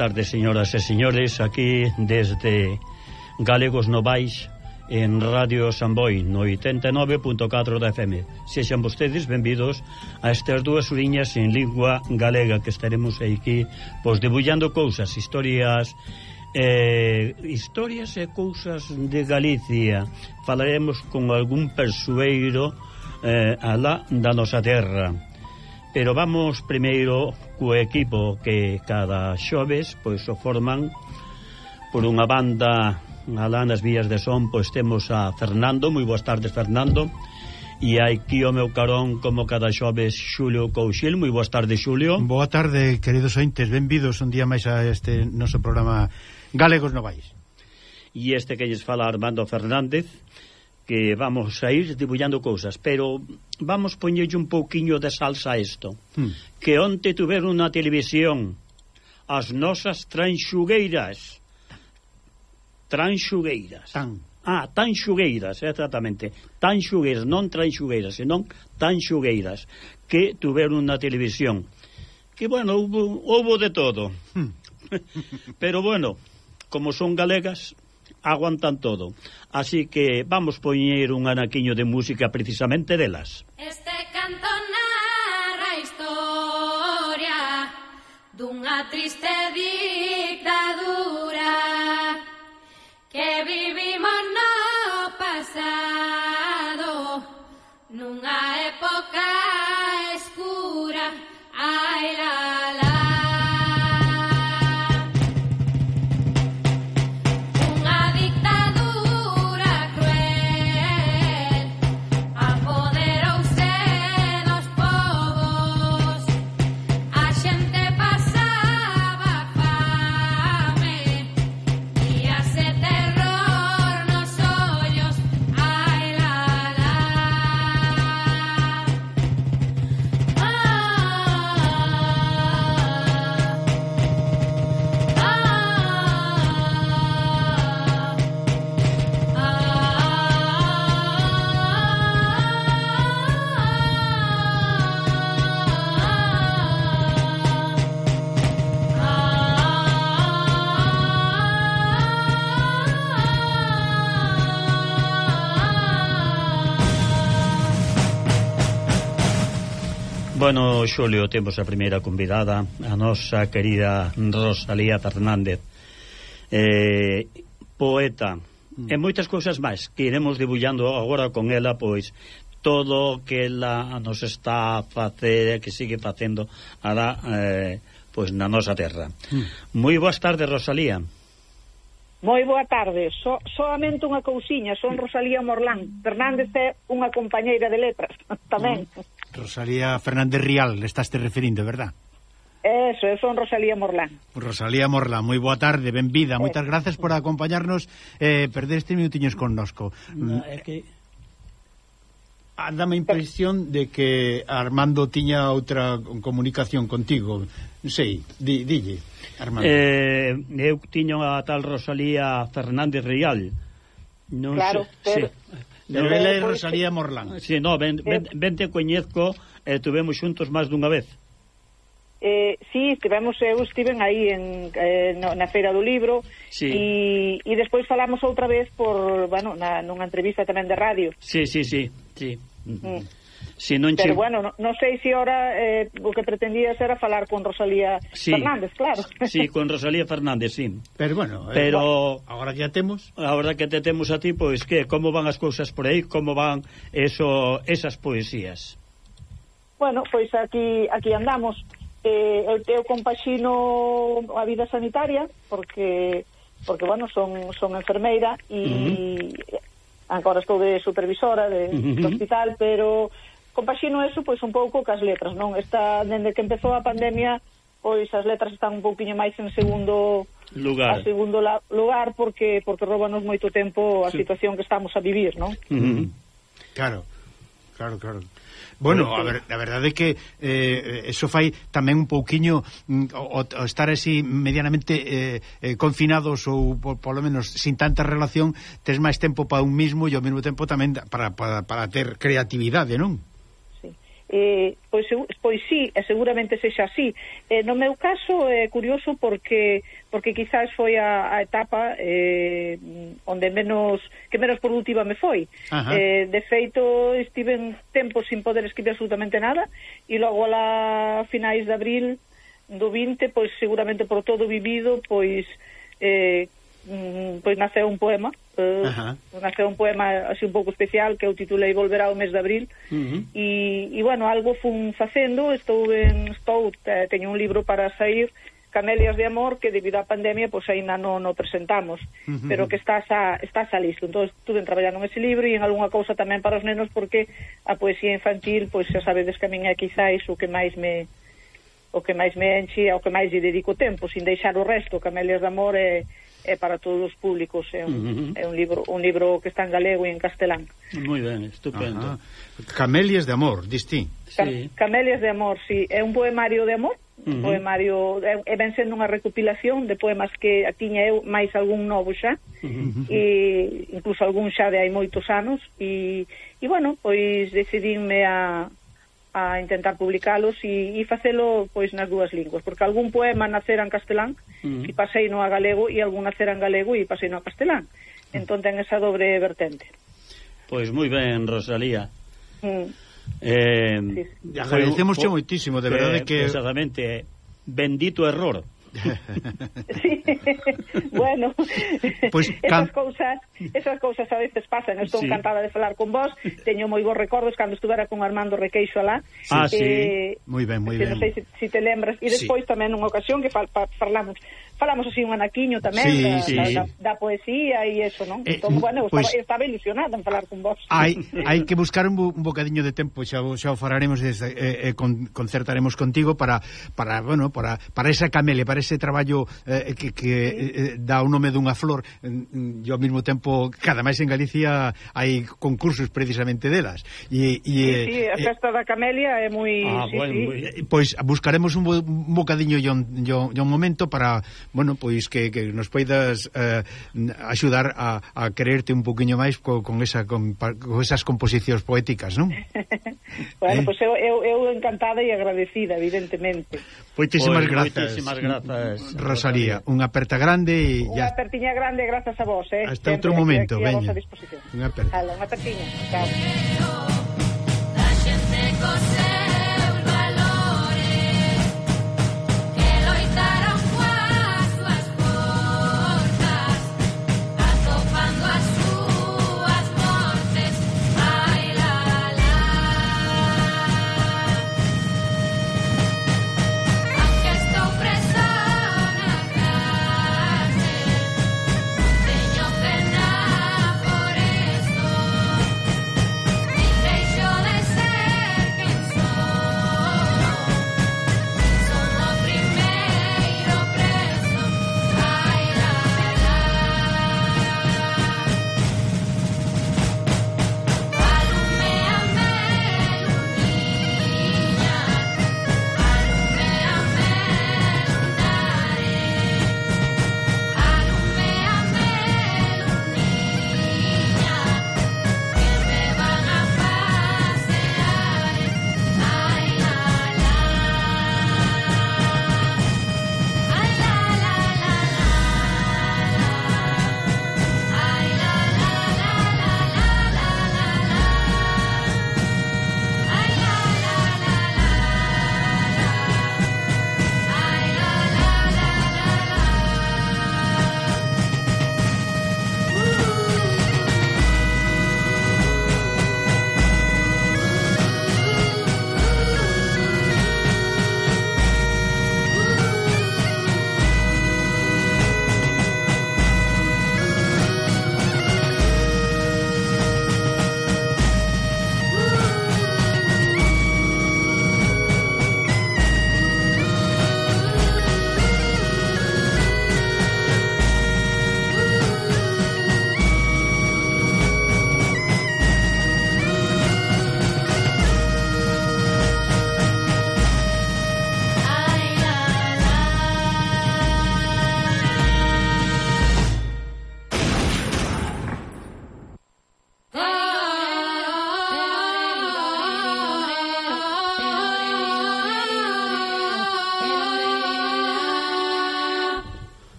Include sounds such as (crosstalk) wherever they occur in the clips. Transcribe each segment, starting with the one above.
tardes, señoras e señores, aquí desde Galegos Novais en Radio Samboy no 89.4 da FM. Sexan vostedes benvidos a estas dúas uriñas en lingua galega que estaremos aquí pois debullando cousas, historias eh, historias e cousas de Galicia. Falaremos con algún persoeiro eh, alá da nosa terra Pero vamos primeiro co equipo que cada xoves pois o forman por unha banda alá nas vías de son. Pois temos a Fernando, moi boas tardes Fernando. E aquí o meu carón como cada xoves Xulio Couchil, moi boas tardes Xulio. Boa tarde queridos ointes, benvidos un día máis a este noso programa Galegos Novais E este que lles fala Armando Fernández que vamos a ir debullando cousas, pero vamos poñerlle un pouquiño de salsa a isto. Hmm. Que onte tuveron na televisión as nosas tranxugueiras. Tranxugueiras. Tan. Ah, tanxugueiras, exactamente. Tanxugueiras, non tranxugueiras, senón tanxugueiras que tuveron na televisión. Que, bueno, houve de todo. Hmm. (laughs) pero, bueno, como son galegas, aguantan todo. Así que vamos poñer un anaquiño de música precisamente delas. Este canto narra a historia dunha triste dictadura que vi Bueno, Xulio, temos a primeira convidada, a nosa querida Rosalía Fernández, eh, poeta, mm. e moitas cousas máis que iremos debullando agora con ela, pois, todo o que ela nos está a facer, que sigue facendo ara, eh, pois, na nosa terra. Mm. Moi boas tardes, Rosalía. Moi boa tarde. So, soamente unha cousiña, son hmm. Rosalía Morlán. Fernández é unha compañeira de letras (laughs) tamén. Hmm. Rosalía Fernández Rial, estás te referindo, verdad? Eso, eu son Rosalía Morlán. Rosalía Morlán, moi boa tarde, benvida. Eh. Moitas gracias por acompañarnos. Eh, perder este minutiños connosco. No, mm, é que ah, Dame a impresión de que Armando tiña outra comunicación contigo. Non sei, di, dille, Armando. Eh, eu tiño a tal Rosalía Fernández Rial. Non claro, sei, pero... Sí Cervela e Rosalía Morlán. Si, sí, no, ben, ben, ben te coñezco, eh, tuvemos xuntos máis dunha vez. Eh, sí, estivemos, eu estiven aí en, eh, na Feira do Libro sí. e, e despois falamos outra vez por, bueno, na, nunha entrevista tamén de radio. Sí, sí, sí, sí. Mm. mm. Se non che... Pero bueno, non no sei se ora eh, o que pretendías era falar con Rosalía sí. Fernández, claro. Sí, con Rosalía Fernández, sí. Pero bueno, eh, Pero... Agora que a temos... Ahora que te temos a ti, pois que, como van as cousas por aí, como van eso, esas poesías? Bueno, pois aquí aquí andamos. Eh, eu teu compaxino a vida sanitaria, porque, porque bueno, son, son enfermeira e... Agora estou de supervisora de, uh -huh. do hospital, pero compaxino eso pois un pouco cas letras, non? Esta dende que empezou a pandemia, pois as letras están un pouquiño máis en segundo lugar. A segundo la, lugar porque porque roubanos moito tempo a sí. situación que estamos a vivir, non? Uh -huh. Claro. Claro, claro. Bueno, a, ver, a verdade é que eh, eso fai tamén un pouquiño mm, o, o estar así medianamente eh, eh, confinados ou por, polo menos sin tanta relación, tes máis tempo para un mismo e ao mesmo tempo tamén para, para, para ter creatividade, non? eh, pois, pois sí, e seguramente sexa así. Eh, no meu caso é eh, curioso porque porque quizás foi a, a etapa eh, onde menos que menos productiva me foi. Ajá. Eh, de feito, estive en tempo sin poder escribir absolutamente nada e logo a finais de abril do 20, pois seguramente por todo vivido, pois eh, mm, pois naceu un poema eh, uh naceu un poema así un pouco especial que eu titulei Volverá o mes de abril uh -huh. e, e bueno, algo fun facendo estou en estou, teño un libro para sair Camelias de Amor que debido á pandemia pois aínda non o presentamos uh -huh. pero que está xa, está xa listo entón estuve traballando ese libro e en algunha cousa tamén para os nenos porque a poesía infantil pois xa sabedes que a min é quizáis o que máis me o que máis me enche, ao que máis lle dedico tempo, sin deixar o resto, Camelias de Amor é, é para todos os públicos, é un, uh -huh. é un libro un libro que está en galego e en castelán. Moi ben, estupendo. Ajá. Camelias de amor, distí. Cam sí. Camelias de amor, sí, é un poemario de amor, uh -huh. poemario é, é ben sendo unha recopilación de poemas que tiña eu máis algún novo xa, uh -huh. e incluso algún xa de hai moitos anos e e bueno, pois decidinme a a intentar publicalos e, e facelo pois nas dúas linguas, porque algún poema nacera en castelán uh -huh. e pasei no a galego e algún nacera en galego e pasei no a castelán. Mm. Entón ten esa dobre vertente. Pois moi ben, Rosalía. Mm. Eh, sí, sí. agradecemos foi, moitísimo, de verdade eh, que... Exactamente, eh, bendito error sí, (laughs) bueno, pues, can... esas cousas, esas cousas a veces pasan, estou sí. encantada de falar con vos, teño moi bons recordos cando estuvera con Armando Requeixo alá. Sí. Ah, eh, sí, moi ben, moi ben. Non sei se, se te lembras, e despois sí. tamén unha ocasión que fal, pa, falamos falamos así un anaquiño tamén sí, da, sí. Da, da, da poesía e eso, non? Eh, entón, mm, bueno, pues, pois estaba, estaba ilusionada en falar con vos. Hai, (laughs) hai que buscar un, bo, un bocadiño de tempo, xa, xa o fararemos e eh, eh, con, concertaremos contigo para para, bueno, para, para esa camele, para ese traballo eh, que, que eh, dá o nome dunha flor mm, mm, eh, e ao mesmo tempo, cada máis en Galicia hai concursos precisamente delas. E, e, sí, sí, eh, a festa eh, da camelia é moi... Ah, sí, bueno, sí. Eh, pois pues, buscaremos un, bo, un bocadiño e un, yo, yo un momento para bueno, pois que, que nos poidas eh, axudar a, a creerte un poquinho máis co, con, esa, con, con esas composicións poéticas, non? (laughs) bueno, eh? pois eu, eu, eu encantada e agradecida, evidentemente. Pois, pois, moitísimas pois, grazas. Moitísimas grazas. Rosaría, unha aperta grande e... Unha ya... apertiña grande, grazas a vos, eh? Hasta Sempre outro momento, aquí, aquí veña. Unha aperta. Hala, unha apertiña. Chao.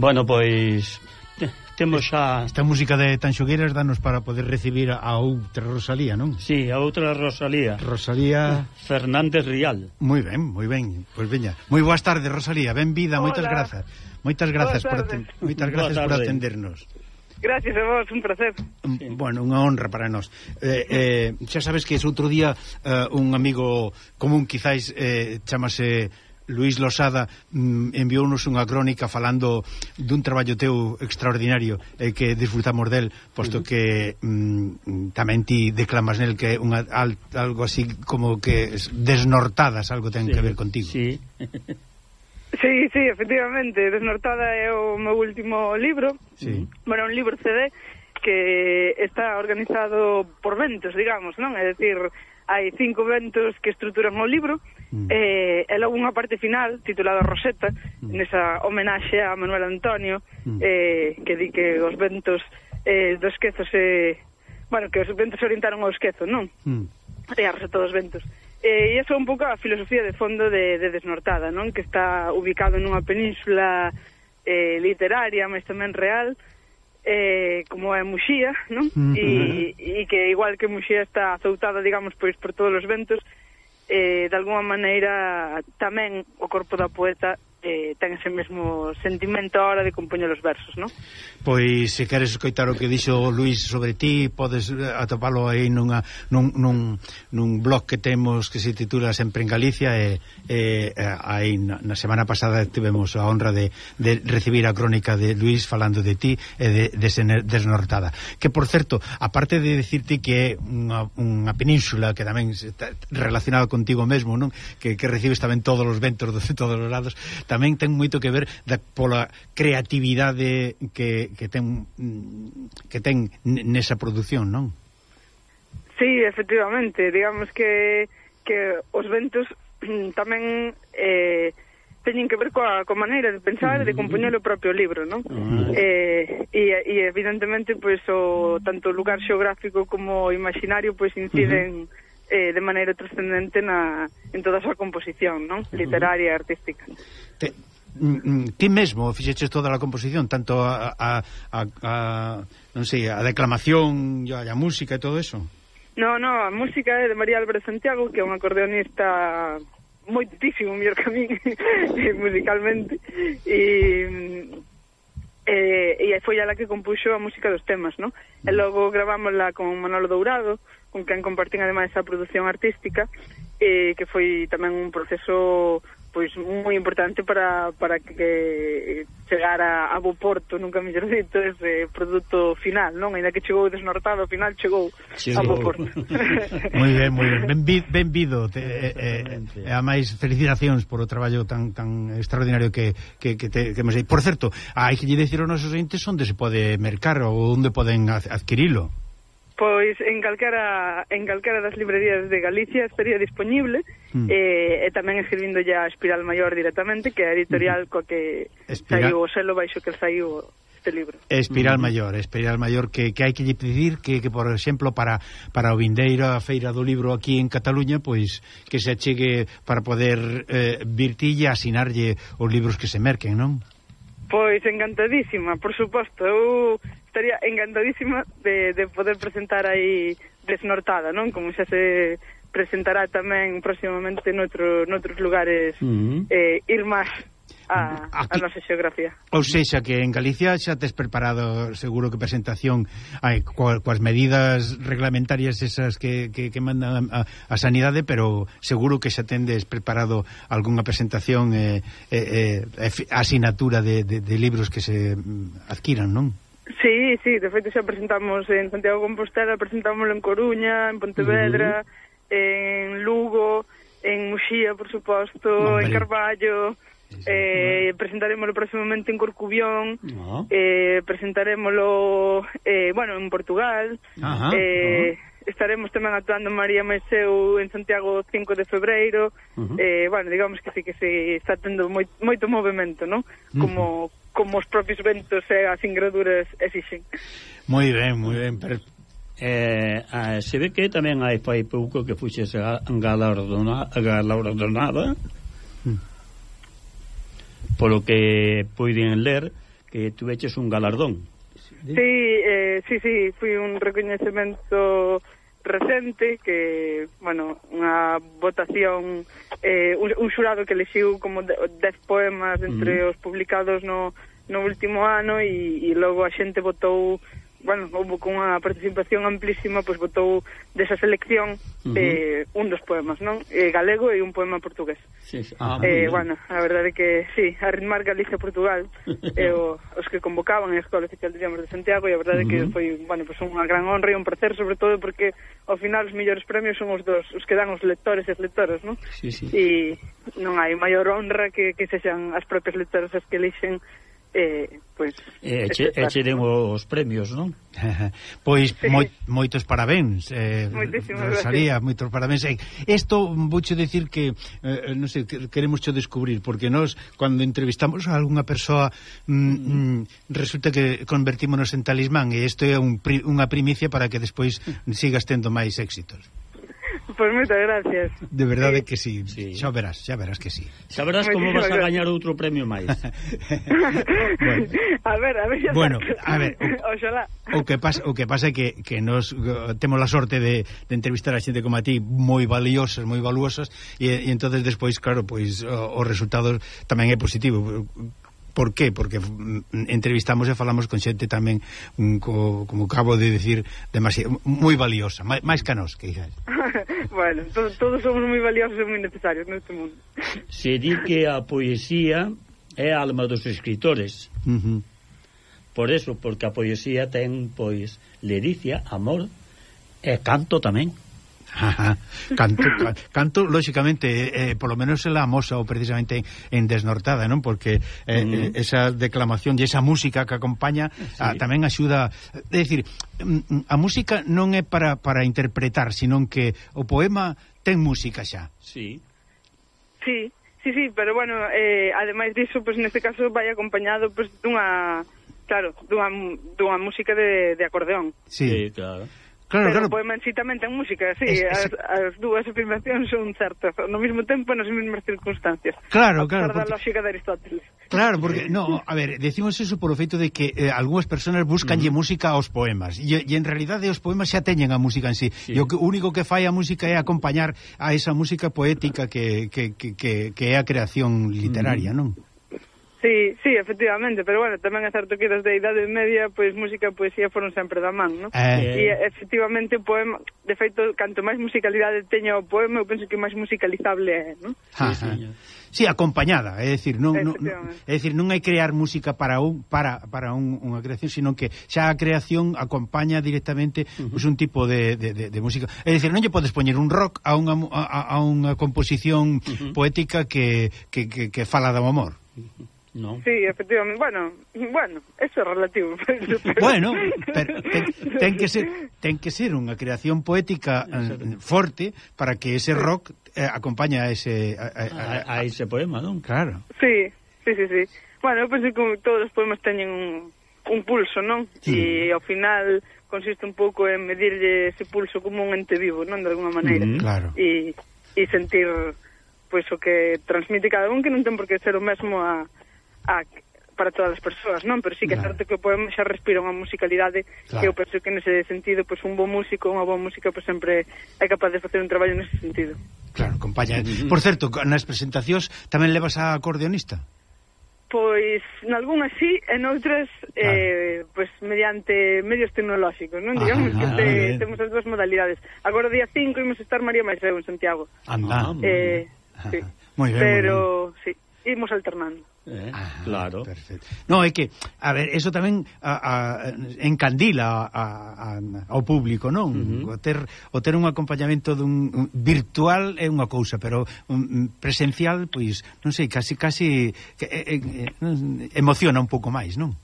Bueno, pois te, temos xa Esta música de Tanxogueiras danos para poder recibir a outra Rosalía, non? Sí, a outra Rosalía. Rosalía Fernández Rial. Moi ben, moi ben. Pois veña. Moi boas tardes, Rosalía. Ben vida, Hola. moitas grazas. Moitas grazas por aten... moitas grazas por atendernos. Gracias a vos, un placer. Mm, sí. Bueno, unha honra para nós. Eh, eh, xa sabes que ese outro día eh, un amigo común quizáis eh, chamase Luís Losada mm, enviounos unha crónica falando dun traballo teu extraordinario e eh, que disfrutamos del, posto uh -huh. que mm, tamén ti declamas nel que unha, al, algo así como que desnortadas algo ten sí, que ver contigo. Sí. (laughs) Sí, sí, efectivamente, Desnortada é o meu último libro. Sí. Bueno, un libro CD que está organizado por ventos, digamos, non? É dicir, hai cinco ventos que estruturan o libro mm. eh, e logo unha parte final titulada Rosetta mm. nesa homenaxe a Manuel Antonio mm. eh, que di que os ventos eh, do esquezo se... Eh, bueno, que os ventos se orientaron ao esquezo, non? Mm. E a Rosetta dos ventos eh, e iso é un pouco a filosofía de fondo de, de Desnortada non? que está ubicado nunha península eh, literaria, mas tamén real eh, como é Muxía, non? Mm e, e que igual que Muxía está azoutada, digamos, pois por todos os ventos, eh, de alguma maneira tamén o corpo da poeta eh, ten ese mesmo sentimento a hora de compoñer os versos, non? Pois se queres escoitar o que dixo Luís sobre ti, podes eh, atopalo aí nunha, nun, nun, nun blog que temos que se titula Sempre en Galicia e, e aí na, na semana pasada tivemos a honra de, de recibir a crónica de Luís falando de ti e de, de sener, desnortada. Que, por certo, aparte de decirte que é unha, unha península que tamén está relacionada contigo mesmo, non? Que, que recibes tamén todos os ventos de todos os lados, tamén ten moito que ver da, pola creatividade que, que ten que ten nesa produción, non? Sí, efectivamente, digamos que que os ventos mm, tamén eh, teñen que ver coa, coa maneira de pensar e de compoñer o propio libro, non? Uh -huh. eh, e, e evidentemente pois o tanto o lugar xeográfico como o imaginario pois inciden uh -huh eh, de maneira trascendente na, en toda a súa composición non? literaria e artística te, mm, mm, ti mesmo fixeches toda a composición, tanto a, a, a, a non sei, a declamación e a, a música e todo eso? No, no, a música é de María Álvarez Santiago, que é un acordeonista moitísimo mellor que a mí (laughs) musicalmente e eh, e foi ela que compuxo a música dos temas, ¿no? E logo gravámosla con Manolo Dourado, con quen compartín ademais a produción artística, eh, que foi tamén un proceso pois moi importante para, para que chegar a, a bo porto nunca mellor dito ese produto final, non? Ainda que chegou desnortado, ao final chegou, chegou. a bo porto. (laughs) moi ben, moi ben. Benvido, benvido te, eh, eh, a máis felicitacións por o traballo tan tan extraordinario que que que te, que me sei. Por certo, hai que lle dicir aos nosos entes onde se pode mercar ou onde poden adquirilo. Pois en calquera, en calquera das librerías de Galicia estaría disponible mm. eh, e tamén escribíndolle a Espiral Maior directamente, que é a editorial mm. coa que Espiral... saiu o selo baixo que saiu este libro. Espiral mm. Maior, Espiral Maior, que, que hai que lle pedir que, que, por exemplo, para, para o Vindeiro, a Feira do Libro aquí en Cataluña, pois que se achegue para poder eh, virtille asinarlle os libros que se merquen, non? Pois encantadísima, por suposto, eu estaría encantadísima de, de poder presentar aí desnortada, non? Como xa se presentará tamén próximamente noutro, noutros lugares uh -huh. eh, ir máis a, Aquí, a nosa xeografía. Ou seja, que en Galicia xa tes preparado seguro que presentación ai, coas, coas medidas reglamentarias esas que, que, que mandan a, a sanidade, pero seguro que xa tendes preparado algunha presentación eh, eh, eh, eh asinatura de, de, de libros que se mm, adquiran, non? Sí, sí, de feito xa presentamos en Santiago Compostela, presentámoslo en Coruña, en Pontevedra, uh -huh. en Lugo, en Muxía, por suposto, Hombre. en Carballo, sí, sí, eh, presentaremoslo próximamente en Corcubión, no. eh, presentaremoslo, eh, bueno, en Portugal, Ajá, eh, estaremos tamén actuando María Maiseu en Santiago 5 de Febreiro, uh -huh. eh, bueno, digamos que sí que se está tendo moi, moito movimento, non? Como... Uh -huh como os propios ventos e as ingraduras exixen. Moi ben, moi ben, Pero, Eh, a, se ve que tamén hai fai pouco que fuxe galardona, galardonada hmm. polo que poiden ler que tuveches un galardón. Sí, eh, sí, sí, foi un recoñecemento recente que, bueno, unha votación eh, un, un xurado que lexiu como 10 poemas entre mm. os publicados no, no último ano e, e logo a xente votou bueno, houve con unha participación amplísima, pois votou desa selección uh -huh. eh, un dos poemas, non? Eh, galego e un poema portugués. Sí, sí. Ah, eh, bueno, a verdade é que, sí, arrimar Galicia-Portugal, (laughs) eh, o, os que convocaban a Escola Oficial de Idiomas de Santiago e a verdade é uh -huh. que foi, bueno, pois unha gran honra e un placer, sobre todo porque ao final os mellores premios son os dos, os que dan os lectores e as lectoras, non? Sí, sí. E non hai maior honra que, que sexan as propias lectoras as que elixen eh, pois e che, e che os premios, non? (laughs) pois sí. moi, moitos parabéns. Eh, Moitísimas Rosaría, moitos parabéns. Eh, isto vouche decir que eh, non sei, queremos cho descubrir porque nós cando entrevistamos a algunha persoa mm, mm, resulta que convertímonos en talismán e isto é un, pri, unha primicia para que despois sigas tendo máis éxitos. Pois moitas gracias. De verdade sí. que sí. sí. Xa verás, xa verás que sí. Xa verás como vas a gañar outro premio máis. (laughs) bueno. A ver, a ver. Xa bueno, a ver. O, Oxalá. O que pasa o que pasa é que que nos eh, temos a sorte de, de entrevistar a xente como a ti moi valiosas, moi valuosas e, e entonces despois, claro, pois os resultados tamén é positivo. Por qué? Porque mm, entrevistamos e falamos con xente tamén, mm, co, como acabo de decir, demasiado, moi valiosa, máis, máis que nos, que dixas. bueno, to, todos somos moi valiosos e moi necesarios neste mundo. Se di que a poesía é a alma dos escritores. Uh -huh. Por eso, porque a poesía ten, pois, lericia, amor e canto tamén. (laughs) canto, canto, lógicamente eh, eh, polo menos ela amosa ou precisamente en Desnortada, non? Porque eh, mm. esa declamación e esa música que acompaña ah, sí. a, tamén axuda... É dicir, mm, mm, a música non é para, para interpretar, senón que o poema ten música xa. Sí. Sí, sí, sí, pero bueno, eh, ademais diso, pues, neste caso vai acompañado pues, dunha claro, dunha, dunha música de, de acordeón. Sí, sí claro. Claro, pero claro. o poema en sí tamén ten música, sí, es, es... As, as dúas afirmacións son certas, no mesmo tempo e nas mesmas circunstancias. Claro, claro. Porque... da lógica de Aristóteles. Claro, porque, no, a ver, decimos eso por o feito de que eh, algunhas personas buscanlle mm. música aos poemas, e, e en realidade os poemas xa teñen a música en sí, sí. e o que, único que fai a música é acompañar a esa música poética que, que, que, que é a creación literaria, mm. non? Sí, sí, efectivamente, pero bueno, tamén é certo que desde a idade media, pois música e poesía foron sempre da man, non? Eh... E efectivamente o poema, de feito, canto máis musicalidade teña o poema, eu penso que máis musicalizable é, non? Sí, sí, acompañada, é dicir, non, non, é dicir, non hai crear música para un para para un, unha creación, sino que xa a creación acompaña directamente uh -huh. pues, un tipo de, de, de, de música. É dicir, non lle podes poñer un rock a unha a, a unha composición uh -huh. poética que, que, que, que fala do amor. Uh -huh. No. Sí, efectivamente. Bueno, bueno, eso é relativo. (laughs) Pero... Bueno, pero (laughs) ten, ten que ser ten que ser unha creación poética eh, forte para que ese rock eh, acompañe a ese a, a, a, a ese poema, non? Claro. Sí, sí, sí, sí. Bueno, eu penso que todos os poemas teñen un, un pulso, non? Sí. E ao final consiste un pouco en medirlle ese pulso como un ente vivo, non? De alguma maneira. Mm, claro. E, e sentir pois pues, o que transmite cada un que non ten por que ser o mesmo a a, para todas as persoas, non? Pero sí que claro. é certo que o poema xa respira unha musicalidade claro. que eu penso que nese sentido, pois un bo músico, unha boa música, pois sempre é capaz de facer un traballo nese sentido. Claro, compaña. Mm -hmm. Por certo, nas presentacións tamén levas a acordeonista? Pois, nalgúnas sí, en outras, claro. eh, pois, mediante medios tecnolóxicos, non? Ah, Digamos ah, que te, ah, temos as dúas modalidades. Agora, día 5, imos estar María máis eu en Santiago. Anda. Eh, ben. sí. Moi ben, Pero, muy ben. sí, imos alternando. Eh? Ah, claro. Perfecto. No, é que, a ver, eso tamén a, a, encandila a, a, ao público, non? Uh -huh. o, ter, o ter un acompañamento dun un, virtual é unha cousa, pero un, presencial, pois, non sei, casi, casi que, eh, eh, eh, emociona un pouco máis, non?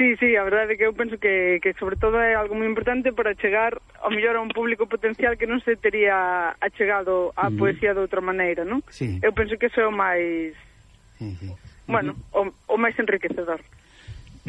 Sí, sí, a verdade é que eu penso que, que sobre todo é algo moi importante para chegar ao mellor a un público potencial que non se tería achegado á poesía de outra maneira, non? Sí. Eu penso que eso é o máis Sí, sí. Bueno, o, o máis enriquecedor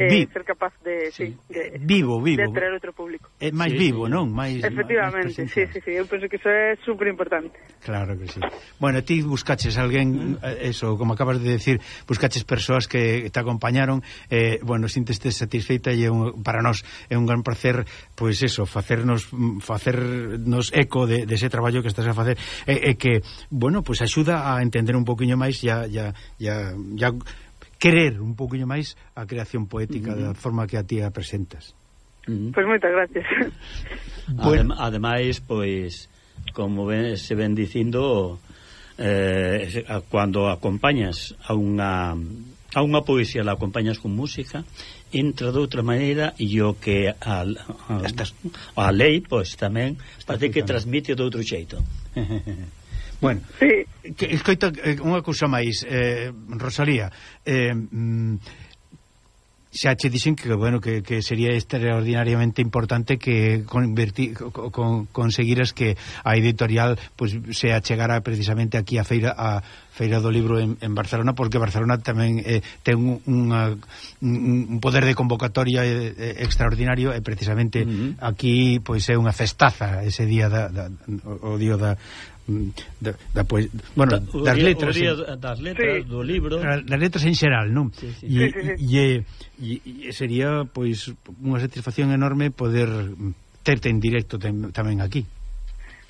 eh, Vi, ser capaz de, sí. Sí, de vivo, vivo. de atraer outro público. Eh, é máis sí, vivo, non? Máis Efectivamente, máis sí, sí, sí, eu penso que iso é super importante. Claro que sí. Bueno, ti buscaches alguén, eh, eso, como acabas de decir, buscaches persoas que te acompañaron, eh, bueno, sinteste satisfeita e un, para nós é un gran placer, pois pues eso, facernos facernos eco de, de ese traballo que estás a facer, e e que, bueno, pois pues axuda a entender un poquiño máis ya, ya, ya, ya querer un poquinho máis a creación poética da forma que a ti a presentas. Mm. Pois pues moitas gracias. (laughs) Bueno. Adem, ademais, pois, como ven, se ven dicindo, eh, cando acompañas a unha a unha poesía la acompañas con música entra de outra maneira e o que a, a, a lei pois tamén parece que transmite de outro xeito (laughs) Bueno, sí. que, escoita, eh, unha cousa máis, eh, Rosalía, eh, mm, xa che dixen que bueno que, que sería extraordinariamente importante que convertir con, conseguiras que a editorial pues, se achegara precisamente aquí a feira a feira do libro en, en Barcelona porque Barcelona tamén eh, ten unha, un poder de convocatoria eh, eh extraordinario e precisamente uh -huh. aquí pois é unha festaza ese día da, da, o día da, da, da poes, bueno, da, das día, letras, día, en, das letras sí. do libro, eh, das letras en xeral, non? Sí, sí. E, sí, sí, sí. e, e sería pois unha satisfacción enorme poder terte en directo ten, tamén aquí.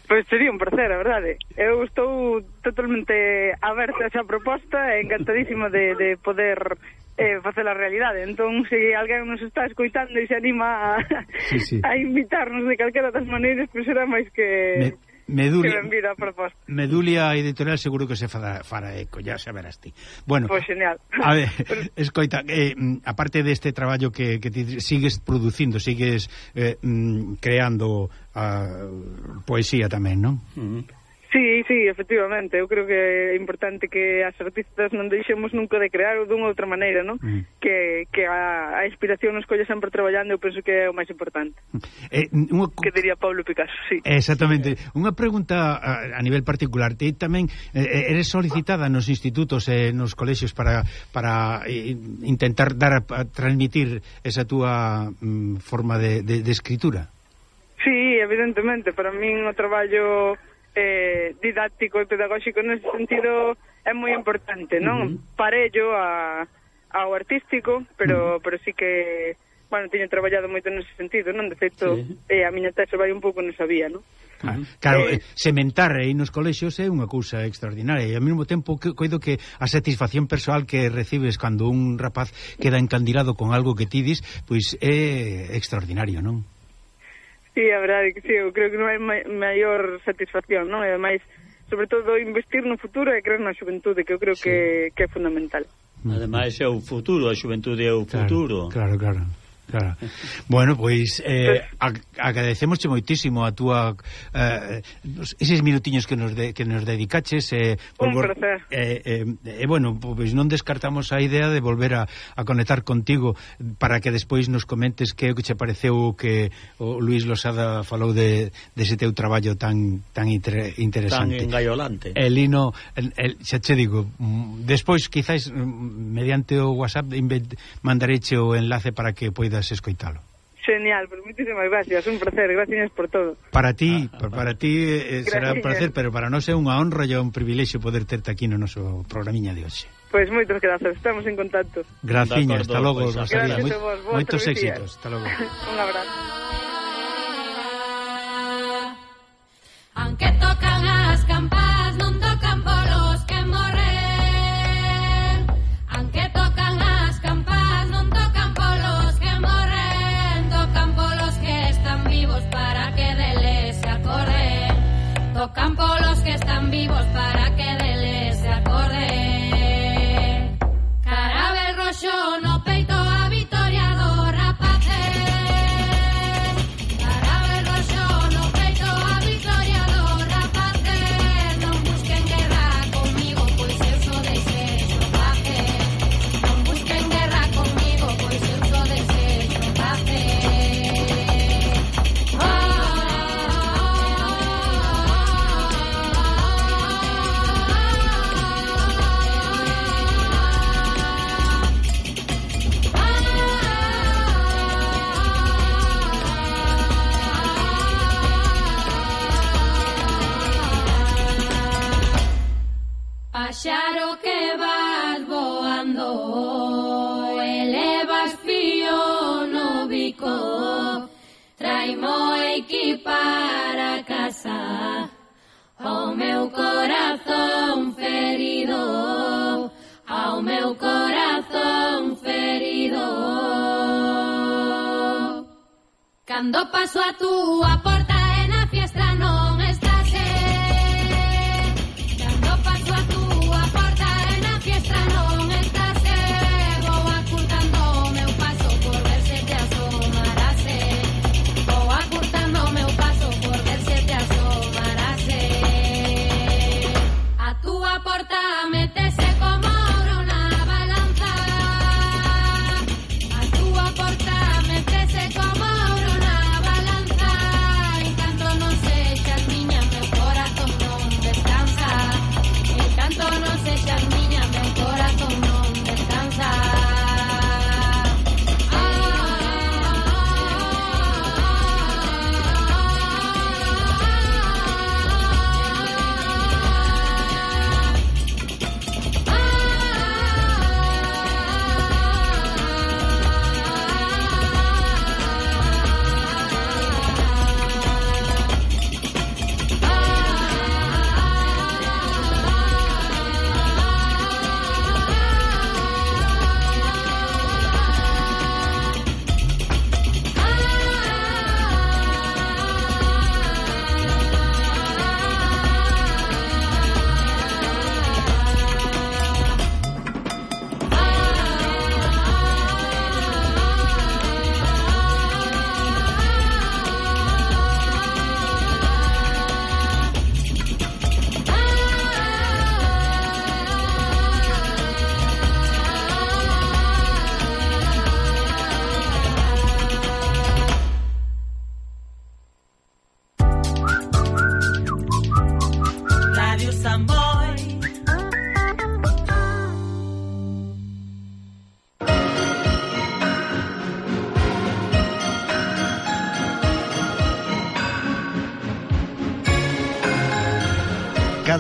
Pois sería un placer, a verdade. Eu estou totalmente aberta a esa proposta e encantadísimo de, de poder eh, facer a realidade. Entón, se alguén nos está escoitando e se anima a, sí, sí. a invitarnos de calquera das maneiras, pois será máis que... Me Medulia, que me a proposta. Medulia Editorial seguro que se fará, fará eco, ya xa verás ti. Bueno, pois pues genial. A ver, (laughs) (laughs) escoita, eh, mm, aparte deste traballo que, que ti sigues producindo, sigues eh, mm, creando a poesía tamén, non? Mm. Sí, sí, efectivamente, eu creo que é importante que as artistas non deixemos nunca de crear ou dunha outra maneira, non? Mm. Que, que a, a inspiración nos colle sempre traballando, eu penso que é o máis importante. Eh, unha... Que diría Pablo Picasso, sí. Exactamente. Unha pregunta a, a nivel particular, ti tamén eh, eh eres solicitada nos institutos e eh, nos colexios para, para eh, intentar dar a, transmitir esa túa mm, forma de, de, de escritura? Sí, evidentemente, para min o traballo eh, didáctico e pedagóxico nese sentido é moi importante, non? Uh -huh. Parello a, ao artístico, pero, uh -huh. pero sí que bueno, teño traballado moito nese sentido, non? De feito, sí. eh, a miña tese vai un pouco nesa vía, non? Ah, claro, eh, eh, sementar aí nos colexios é unha cousa extraordinaria e ao mesmo tempo que, coido que a satisfacción persoal que recibes cando un rapaz queda encandilado con algo que ti dis, pois é extraordinario, non? Sí, a verdade que sí, eu creo que non hai maior satisfacción, non? E ademais, sobre todo, investir no futuro e creer na xuventude, que eu creo sí. que, que é fundamental. Ademais, é o futuro, a xuventude é o claro, futuro. Claro, claro. Claro. (laughs) Bueno, pois eh, eh. agradecemosche moitísimo a túa eh, eses minutiños que nos de, que nos dedicaches eh, Un placer. Eh, eh, eh, bueno, pois non descartamos a idea de volver a, a conectar contigo para que despois nos comentes que o que che pareceu que o Luís Losada falou de dese teu traballo tan tan inter, interesante. Tan engaiolante. Elino, el, el, xa che digo, mm, despois quizais mm, mediante o WhatsApp mandareche o enlace para que poidas podas escoitalo. Genial, pues muchísimas gracias, un placer, gracias por todo. Para ti, ah, ah para ti eh, será un placer, pero para nós é unha honra e un privilexio poder terte aquí no noso programiña de hoxe. Pois pues moitas grazas, estamos en contacto. Graciña, hasta logo, pues, Rosalía. Moitos éxitos, hasta logo. (laughs) un abrazo. Tocan polos que están vivos para para casa. Ao meu corazón ferido Ao meu corazón ferido. Cando paso a túa porta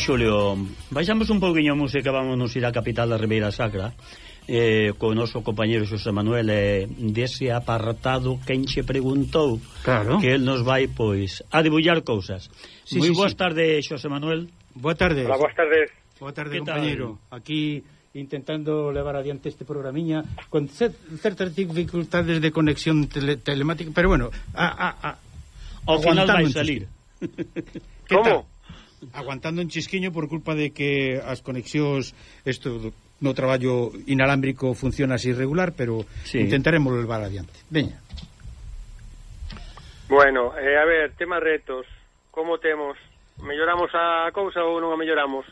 Xulio, baixamos un pouquinho a música, vamos nos ir á capital da Ribeira Sacra eh, co noso compañero Xosé Manuel eh, dese apartado quen che preguntou claro. que el nos vai pois a debullar cousas. Sí, Moi sí, boas sí. tardes, Xosé Manuel. Boa tarde. Hola, boas tardes. Boa tarde, compañero. Tal? Aquí intentando levar adiante este programiña con certas dificultades de conexión tele telemática, pero bueno, a, a, a, ao final vai salir. (laughs) (laughs) Que Tal? aguantando un chisquiño por culpa de que as conexións isto no traballo inalámbrico funciona así regular, pero sí. intentaremos levar adiante. Veña. Bueno, eh, a ver, tema retos. Como temos? Melloramos a cousa ou non a melloramos?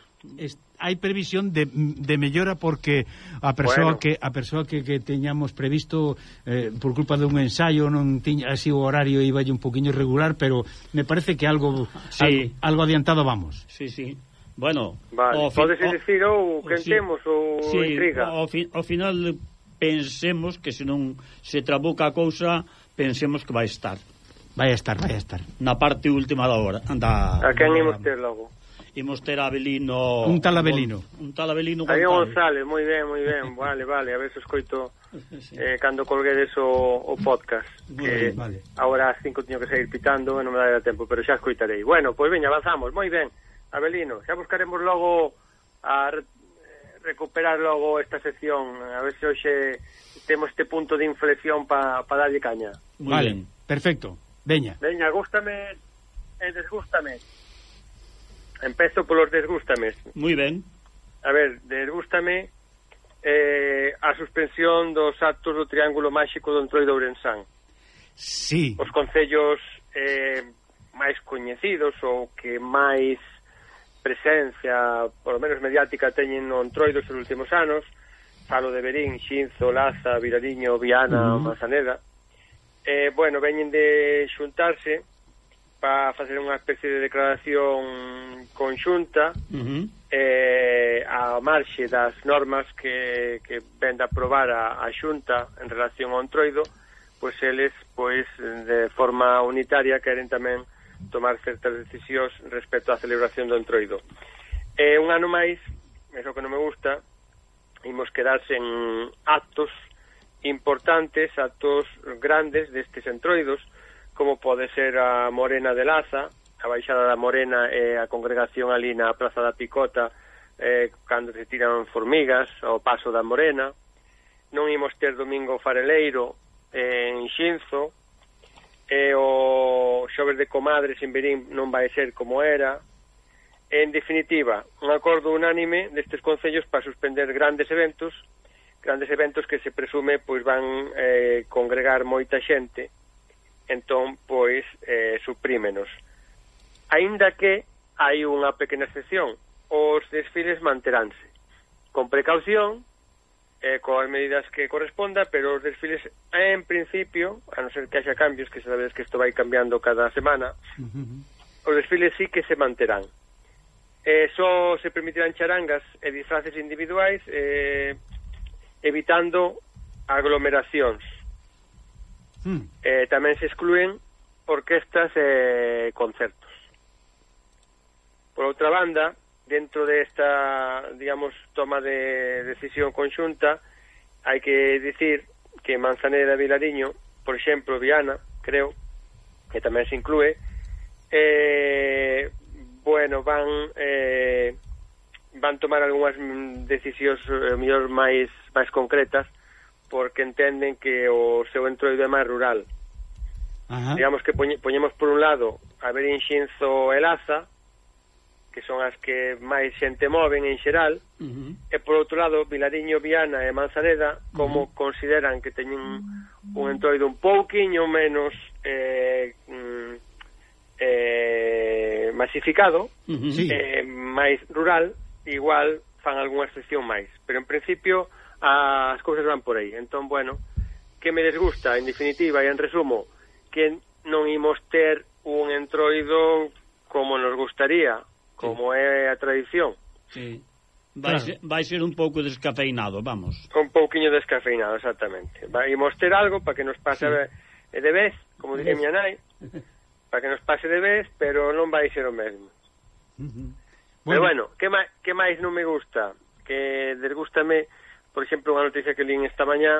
hai previsión de, de mellora porque a persoa bueno. que a persoa que, que teñamos previsto eh, por culpa dun ensaio non tiña así o horario iba un poquinho irregular, pero me parece que algo sí. algo, algo adiantado vamos. Sí, sí. Bueno, vale. o podes dicir ou quen sí, temos ou sí, intriga. Ao, fi, ao final pensemos que se non se trabuca a cousa, pensemos que vai estar. Vai estar, vai estar. Na parte última da hora, da A quen imos ter logo? imos ter a Abelino... Un tal Abelino. Un, un tal Abelino González. González, moi ben, moi ben, (laughs) vale, vale, a ver se escoito (laughs) sí. eh, cando colguedes o, o podcast. Muy que vale. Ahora cinco teño que seguir pitando, non me dará tempo, pero xa escoitarei. Bueno, pois veña, avanzamos, moi ben. Abelino, xa buscaremos logo a recuperar logo esta sección, a ver se hoxe temos este punto de inflexión para pa darlle caña. Muy vale, bien. perfecto. Veña. Veña, gústame e desgústame. Empezo polos desgústames. Moi ben. A ver, desgústame eh, a suspensión dos actos do Triángulo Máxico do Entroido Ourensán. Sí. Os concellos eh, máis coñecidos ou que máis presencia, por lo menos mediática, teñen no Entroido nos últimos anos, falo de Berín, Xinzo, Laza, Virariño, Viana, uh -huh. Manzaneda, eh, bueno, veñen de xuntarse para facer unha especie de declaración conxunta uh -huh. eh, a marxe das normas que, que ven de aprobar a, a xunta en relación ao entroido pois eles pois de forma unitaria queren tamén tomar certas decisións respecto á celebración do entroido eh, un ano máis eso o que non me gusta imos quedarse en actos importantes actos grandes destes entroidos como pode ser a Morena de Laza, a Baixada da Morena e a congregación ali na Praza da Picota, eh, cando se tiran formigas ao paso da Morena. Non imos ter domingo fareleiro eh, en Xinzo, e o xoves de comadres en Berín non vai ser como era. En definitiva, un acordo unánime destes concellos para suspender grandes eventos, grandes eventos que se presume pois van eh, congregar moita xente, entón, pois, eh, suprímenos. Ainda que hai unha pequena excepción, os desfiles manteránse. Con precaución, eh, coas medidas que corresponda, pero os desfiles, en principio, a non ser que haxa cambios, que sabedes que isto vai cambiando cada semana, uh -huh. os desfiles sí que se manterán. Eh, só se permitirán charangas e disfraces individuais, eh, evitando aglomeracións. Mm. Eh, tamén se excluen orquestas e eh, concertos. Por outra banda, dentro desta, de digamos, toma de decisión conxunta, hai que dicir que Manzaneda e Vilariño, por exemplo, Viana, creo, que tamén se inclúe, eh, bueno, van eh, van tomar algunhas decisións eh, mellor máis máis concretas porque entenden que o seu entroido é máis rural. Ajá. Digamos que poñe, poñemos por un lado a ver Xinzo e Laza, que son as que máis xente moven en xeral, uh -huh. e por outro lado, Vilariño, Viana e Manzaneda, como uh -huh. consideran que teñen un entroido un pouquiño menos eh, mm, eh, masificado, uh -huh. eh, máis rural, igual fan algunha excepción máis. Pero en principio, as cousas van por aí. Entón, bueno, que me desgusta, en definitiva, e en resumo, que non imos ter un entroido como nos gustaría, como sí. é a tradición. Sí. Vai, claro. ser, vai ser un pouco descafeinado, vamos. Un pouquiño descafeinado, exactamente. Vaimos ter algo para que nos pase sí. de vez, como dixe miña nai, (laughs) para que nos pase de vez, pero non vai ser o mesmo. Uh -huh. Bueno. Pero bueno, que, ma, que máis non me gusta? Que desgústame por exemplo, unha noticia que lín esta mañá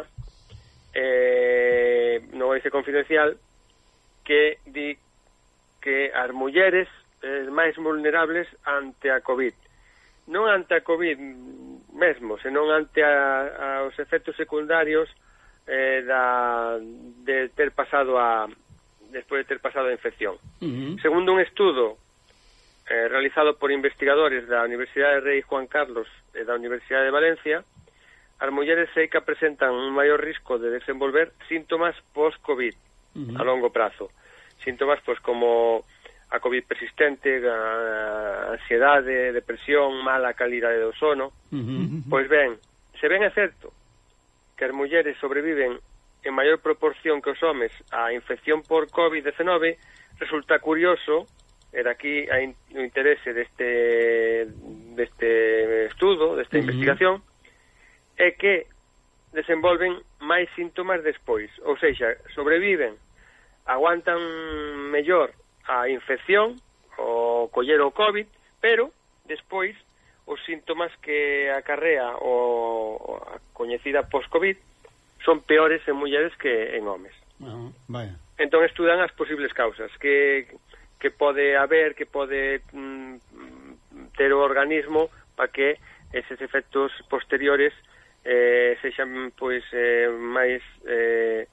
eh, no Oice Confidencial que di que as mulleres eh, máis vulnerables ante a COVID. Non ante a COVID mesmo, senón ante a, a os efectos secundarios eh, da, de ter pasado a despois de ter pasado a infección. Uh -huh. Segundo un estudo eh, realizado por investigadores da Universidade de Rei Juan Carlos e da Universidade de Valencia, as mulleres seica presentan un maior risco de desenvolver síntomas post-COVID uh -huh. a longo prazo. Síntomas pois como a COVID persistente, a ansiedade, depresión, mala calidade do sono. Uh -huh. Pois ben, se ben é certo que as mulleres sobreviven en maior proporción que os homes a infección por COVID-19, resulta curioso, e daqui a in, o interese deste, deste estudo, desta uh -huh. investigación, é que desenvolven máis síntomas despois, ou seja, sobreviven, aguantan mellor a infección o coller o COVID, pero despois os síntomas que acarrea o a coñecida post-COVID son peores en mulleres que en homes. Uh, vaya. Entón estudan as posibles causas que que pode haber, que pode mm, ter o organismo para que eses efectos posteriores eh, sexan pois eh, máis eh,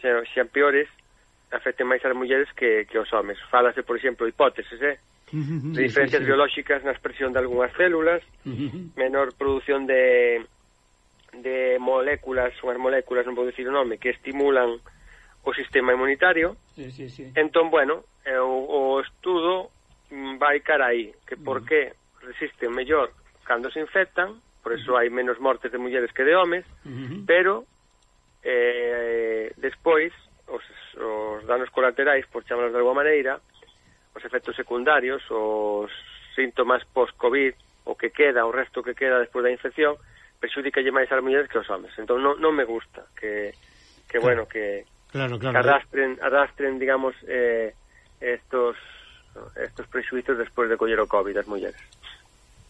xa, xa peores afecten máis as mulleres que, que os homes. Falase, por exemplo, hipóteses, eh? de diferencias sí, sí, sí. biolóxicas na expresión de algunhas células, menor produción de de moléculas, unhas moléculas, non vou dicir o nome, que estimulan o sistema inmunitario. Sí, sí, sí. Entón, bueno, eh, o, o estudo mm, vai cara aí, que por que resisten mellor cando se infectan, por eso hai menos mortes de mulleres que de homes, uh -huh. pero eh, despois os, os danos colaterais, por chamarlos de alguma maneira, os efectos secundarios, os síntomas post-COVID, o que queda, o resto que queda despois da infección, perxudicalle máis ás mulleres que aos homes. Entón non, non me gusta que, que claro. bueno, que, claro, claro, que arrastren, arrastren digamos, eh, estos estos prexuizos despois de coller o COVID as mulleres.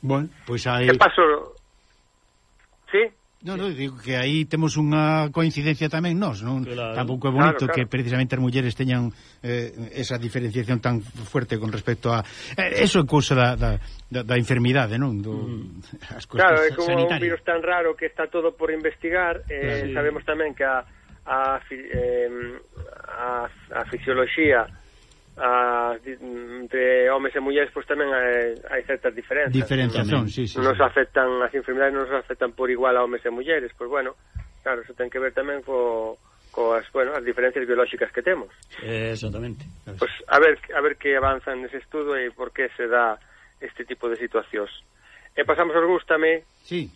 Bueno, pois pues hai... Que paso Sí. No, no, digo que aí temos unha coincidencia tamén nós, non? Claro. Tampouco é bonito claro, claro. que precisamente as mulleres teñan eh, esa diferenciación tan fuerte con respecto a... Eh, eso é cousa da, da, da, da enfermidade, non? Do, mm. (laughs) as claro, é como sanitarias. un virus tan raro que está todo por investigar, eh, claro. sabemos tamén que a, a, eh, a, a fisioloxía a, entre homes e mulleres pois tamén hai, hai certas diferenzas. Diferenzas, sí, sí, nos sí. afectan as enfermidades non nos afectan por igual a homes e mulleres, pois bueno, claro, eso ten que ver tamén co coas, bueno, as diferencias biolóxicas que temos. Eh, exactamente. Pois a ver, a ver que avanzan nese estudo e por que se dá este tipo de situacións. E pasamos aos gústame. Sí.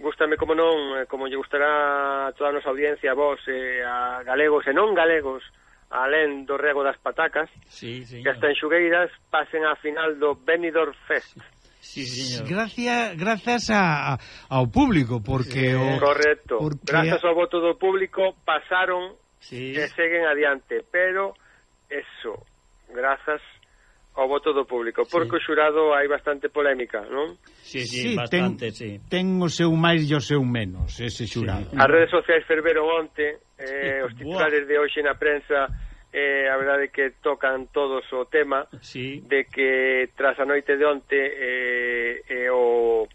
Gústame como non, eh, como lle gustará a toda a nosa audiencia, a vos, eh, a galegos e non galegos, alén do rego das patacas, sí, señor. que as tanxugueiras pasen á final do Benidorm Fest. Sí, sí señor. Gracias, gracias a, ao público, porque... Sí. O, Correcto, porque... gracias ao voto do público pasaron sí. e seguen adiante, pero eso, grazas ao voto do público, porque sí. o xurado hai bastante polémica, non? Sí, sí, sí bastante, ten, sí. Ten o seu máis e o seu menos, ese xurado. Sí. As redes sociais ferveron onte, eh, sí. os titulares de hoxe na prensa, eh, a verdade que tocan todos o tema sí. de que tras a noite de onte eh, eh, o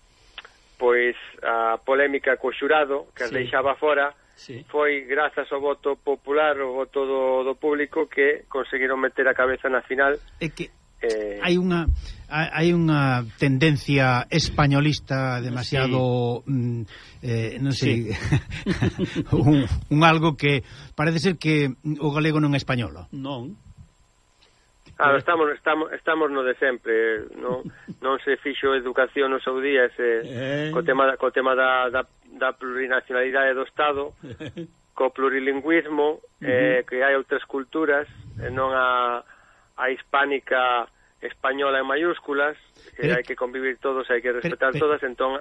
pois a polémica co xurado que sí. as deixaba fora sí. foi grazas ao voto popular, ao voto do, do público que conseguiron meter a cabeza na final. É que Eh... Hai unha hai unha tendencia españolista demasiado sí. mm, eh, non sei sí. (laughs) un, un algo que parece ser que o galego non é españolo. Non. Claro, estamos, estamos, estamos no de sempre, non, non se fixo educación no seu día ese, eh... co tema, co tema da, da, da plurinacionalidade do Estado, (laughs) co plurilingüismo, uh -huh. eh, que hai outras culturas, e non a a hispánica española en mayúsculas, que pero, hai que convivir todos, hai que respetar pero, todas, entón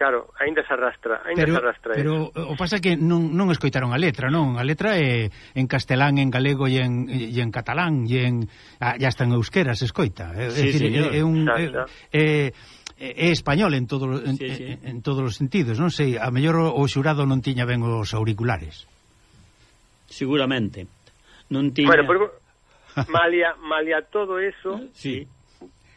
Claro, aínda se arrastra, aínda pero, se arrastra. Pero eso. o pasa que non, non escoitaron a letra, non? A letra é en castelán, en galego e en, e en catalán e en e hasta en euskera se escoita. É, sí, decir, é, é un é, é, é español en todo en, sí, sí. en, en todos os sentidos, non sei, a mellor o, o xurado non tiña ben os auriculares. Seguramente. Non tiña Bueno, pero (laughs) malia, malia todo eso, sí.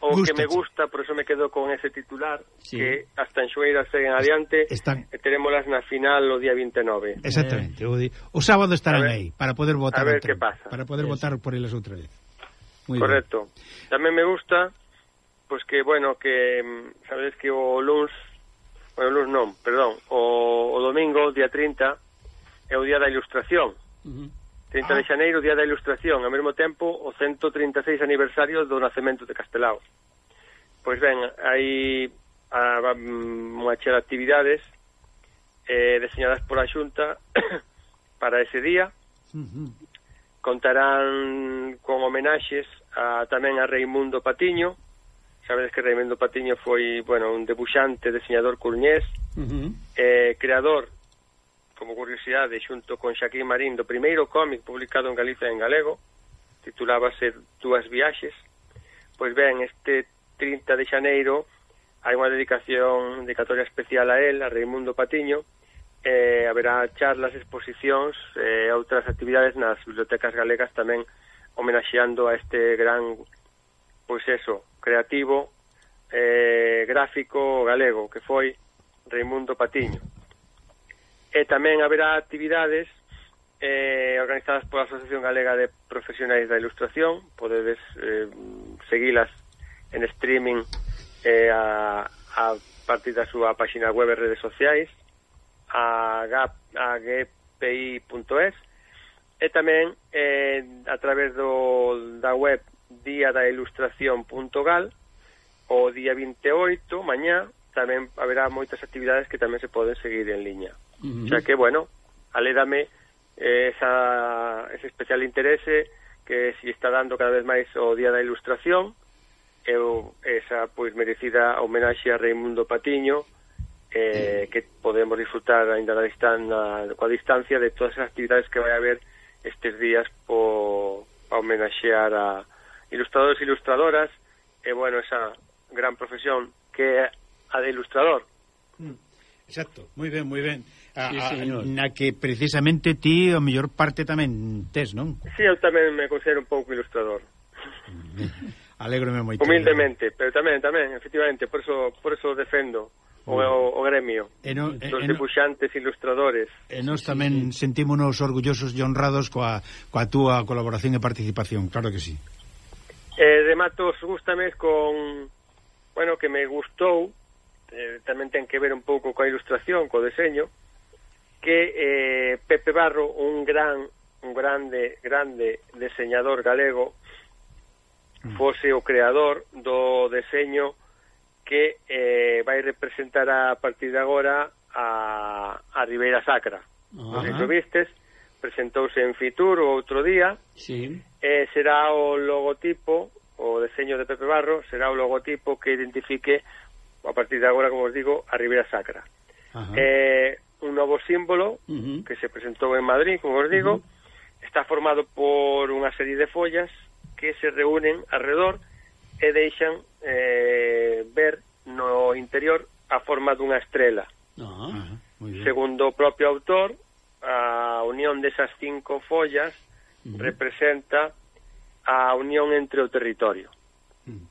o que me gusta, por eso me quedo con ese titular, sí. que as Tanxoeiras seguen adiante, Están... Eh, e terémolas na final o día 29. Exactamente, eh. o, di... o sábado estarán ver, aí, para poder votar a ver que pasa. para poder eso. votar por elas outra vez. Muy Correcto. Bien. Tamén me gusta, pois pues que, bueno, que, mm, sabes que o luns, bueno, luns non, perdón, o, o domingo, día 30, é o día da ilustración. Uh -huh 30 ah. de xaneiro, Día da Ilustración, ao mesmo tempo o 136 aniversario do nacemento de Castelao. Pois ben, hai ah, mm, unha chea de actividades eh, deseñadas pola Xunta (coughs) para ese día. Uh -huh. Contarán con homenaxes a, tamén a Raimundo Patiño. Sabedes que Raimundo Patiño foi, bueno, un debuxante, deseñador coruñés, uh -huh. eh, creador como curiosidade, xunto con Xaquín Marín, do primeiro cómic publicado en Galicia en galego, titulábase Duas viaxes. Pois ben, este 30 de xaneiro hai unha dedicación dedicatoria especial a él, a Raimundo Patiño, eh, haberá charlas, exposicións e eh, outras actividades nas bibliotecas galegas tamén homenaxeando a este gran, pois eso, creativo, eh, gráfico galego que foi Raimundo Patiño e tamén haberá actividades eh, organizadas pola Asociación Galega de Profesionais da Ilustración podedes eh, seguilas en streaming eh, a, a partir da súa páxina web e redes sociais a, a gpi.es e tamén eh, a través do, da web día da ilustración.gal o día 28, mañá, tamén haberá moitas actividades que tamén se poden seguir en liña. Uh -huh. O sea que, bueno, alédame eh, esa, ese especial interese que se está dando cada vez máis o Día da Ilustración, eu esa pois merecida homenaxe a Raimundo Patiño, eh, que podemos disfrutar ainda na distancia, coa distancia de todas as actividades que vai haber estes días po, pa homenaxear a ilustradores e ilustradoras e, bueno, esa gran profesión que é a de ilustrador. Mm. Exacto, moi ben, moi ben a, sí, ah, ah, na que precisamente ti a mellor parte tamén tes, non? Si, sí, eu tamén me considero un pouco ilustrador. (laughs) Alégrome moito. Humildemente, pero tamén, tamén, efectivamente, por eso, por eso defendo o, o, o gremio, e no, e, dos dibuixantes no, ilustradores. E nós tamén sí, sí. sentímonos orgullosos e honrados coa, coa túa colaboración e participación, claro que sí. Eh, de Matos, gustame con bueno, que me gustou, eh, tamén ten que ver un pouco coa ilustración, co deseño, que eh, Pepe Barro, un gran un grande grande deseñador galego, mm. fose o creador do deseño que eh, vai representar a partir de agora a, a Ribeira Sacra. Uh -huh. Non sei se vistes, presentouse en Fitur o outro día, sí. eh, será o logotipo, o deseño de Pepe Barro, será o logotipo que identifique a partir de agora, como os digo, a Ribeira Sacra. Uh -huh. eh, un novo símbolo uh -huh. que se presentou en Madrid, como os digo, uh -huh. está formado por unha serie de follas que se reúnen alrededor e deixan eh, ver no interior a forma dunha estrela. Ah, Segundo o propio autor, a unión desas cinco follas uh -huh. representa a unión entre o territorio. Uh -huh.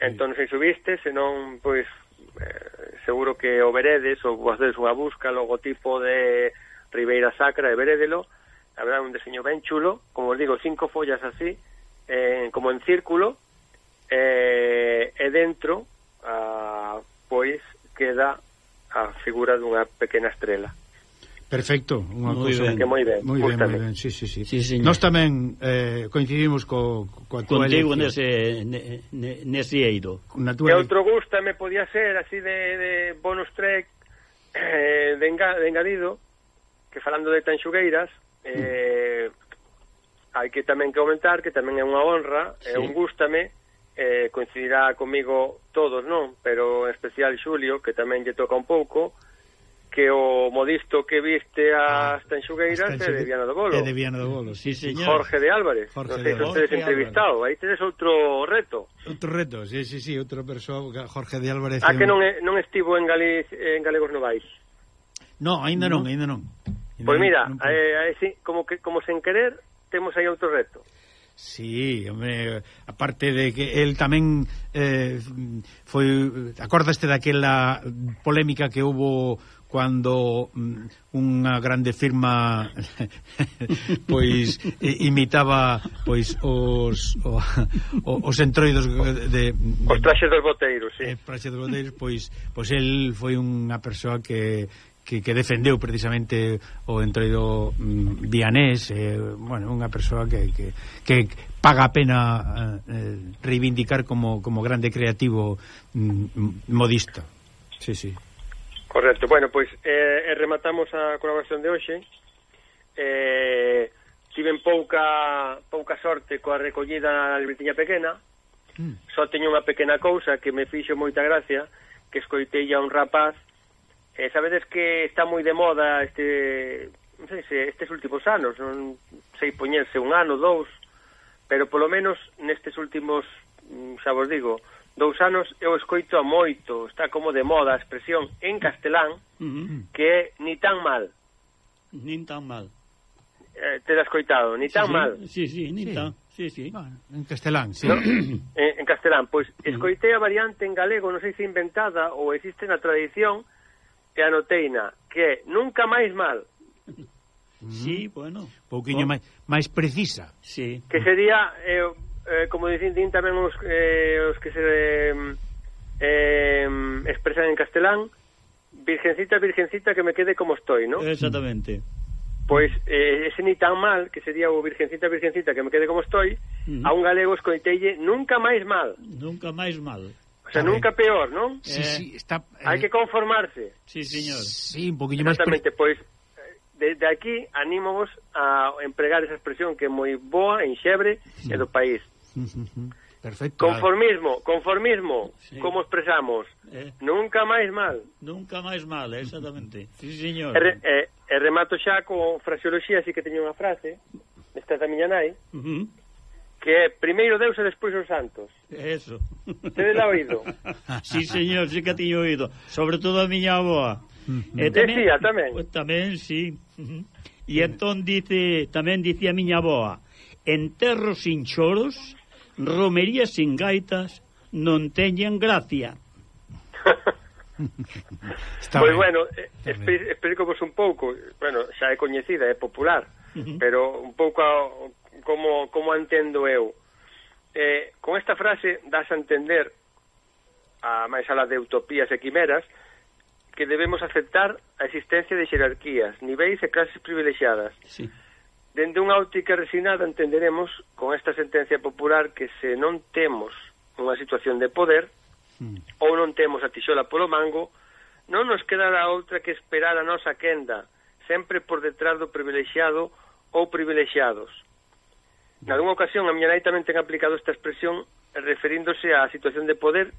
Entón, se subiste, senón, pois, eh, seguro que o veredes ou vocedes unha busca logotipo de Ribeira Sacra e verédelo habrá un deseño ben chulo como os digo, cinco follas así eh, como en círculo eh, e dentro ah, pois queda a figura dunha pequena estrela. Perfecto, unha moi cousa ben. que moi ben. Moi ben, moi ben. Sí, sí, sí. sí. Nós tamén eh, coincidimos co coa tua Contigo nese ne, nese eido. Na tua... E outro gusta me podía ser así de, de bonus track eh, de, enga, de engadido que falando de Tanxugueiras mm. eh, mm. hai que tamén que comentar que tamén é unha honra, sí. é un gústame eh, coincidirá comigo todos, non? Pero en especial Xulio, que tamén lle toca un pouco, que o modisto que viste as ah, Tanxugueiras é de Viana do Bolo. É de Viana do Bolo, sí, señor. Jorge de Álvarez. Jorge non sei se ustedes entrevistado, aí tedes outro reto. Outro reto, sí, sí, sí, outro persoa, Jorge de Álvarez. Ah, a que non, é, non estivo en, Galiz, en Galegos Novais? No, ainda non, ainda non. Pois pues mira, non, non eh, eh, como que como sen querer, temos aí outro reto. Sí, hombre, aparte de que el tamén eh, foi... Acordaste daquela polémica que hubo cando mm, unha grande firma (laughs) pois imitaba pois os o, os entroidos de, de os traxes dos boteiros, sí. Eh, traxes dos boteiros, pois pois el foi unha persoa que que, que defendeu precisamente o entroido mm, vianés, eh, bueno, unha persoa que, que, que paga a pena eh, eh reivindicar como, como grande creativo mm, modista. Sí, sí. Correcto, bueno, pois eh, rematamos a colaboración de hoxe. Eh, Tiven pouca, pouca sorte coa recollida na libretiña pequena. Mm. Só teño unha pequena cousa que me fixo moita gracia Que escoitei a un rapaz. Eh, Sabedes que está moi de moda este, non sei se estes últimos anos Non sei poñerse un ano, dous Pero polo menos nestes últimos, mm, xa vos digo dous anos eu escoito a moito, está como de moda a expresión en castelán, uh -huh. que é ni tan mal. Nin tan mal. Eh, te la escoitado, ni tan sí, mal. Sí, sí, ni sí. tan. Sí, sí. Bueno, en castelán, sí. No, en, en castelán, pois pues, escoitei a variante en galego, non sei se inventada ou existe na tradición, e anoteina, que nunca máis mal. Sí, bueno. Pouquiño oh. máis, máis precisa. Sí. Que sería eh, eh, como dicen din tamén os, eh, os que se eh, expresan en castelán, virgencita, virgencita, que me quede como estoy, ¿no? Exactamente. Pois eh, ese ni tan mal, que sería o virgencita, virgencita, que me quede como estoy, uh -huh. a un galego escoitelle nunca máis mal. Nunca máis mal. O sea, nunca peor, ¿no? Sí, eh, sí, está... Eh... Hai que conformarse. Sí, señor. Sí, un poquillo máis... Exactamente, pois, desde aquí, animamos a empregar esa expresión que é moi boa, enxebre, xebre e do país. Perfecto. Conformismo, conformismo, sí. como expresamos. Eh. Nunca máis mal. Nunca máis mal, exactamente. (laughs) Sí, señor. E, e, e remato xa con fraseoloxía, así que teño unha frase, esta da miña nai, uh -huh. que é primeiro Deus e despois os santos. Eso. Tedes oído? (laughs) sí, señor, sí que tiño oído. Sobre todo a miña aboa. E eh, eh, tamén, Decía, tamén. Pues, tamén, sí. E entón dice, tamén dicía a miña aboa, enterros sin choros romerías sin gaitas non teñen gracia. (laughs) Está pois pues bueno, expli explícovos un pouco, bueno, xa é coñecida, é popular, uh -huh. pero un pouco a, como, como entendo eu. Eh, con esta frase das a entender a máis ala de utopías e quimeras que debemos aceptar a existencia de xerarquías, niveis e clases privilexiadas. Sí Dende unha óptica resinada entenderemos con esta sentencia popular que se non temos unha situación de poder mm. ou non temos a tixola polo mango, non nos quedará outra que esperar a nosa quenda, sempre por detrás do privilexiado ou privilexiados. Nalgúna ocasión a miña nai tamén ten aplicado esta expresión referíndose á situación de poder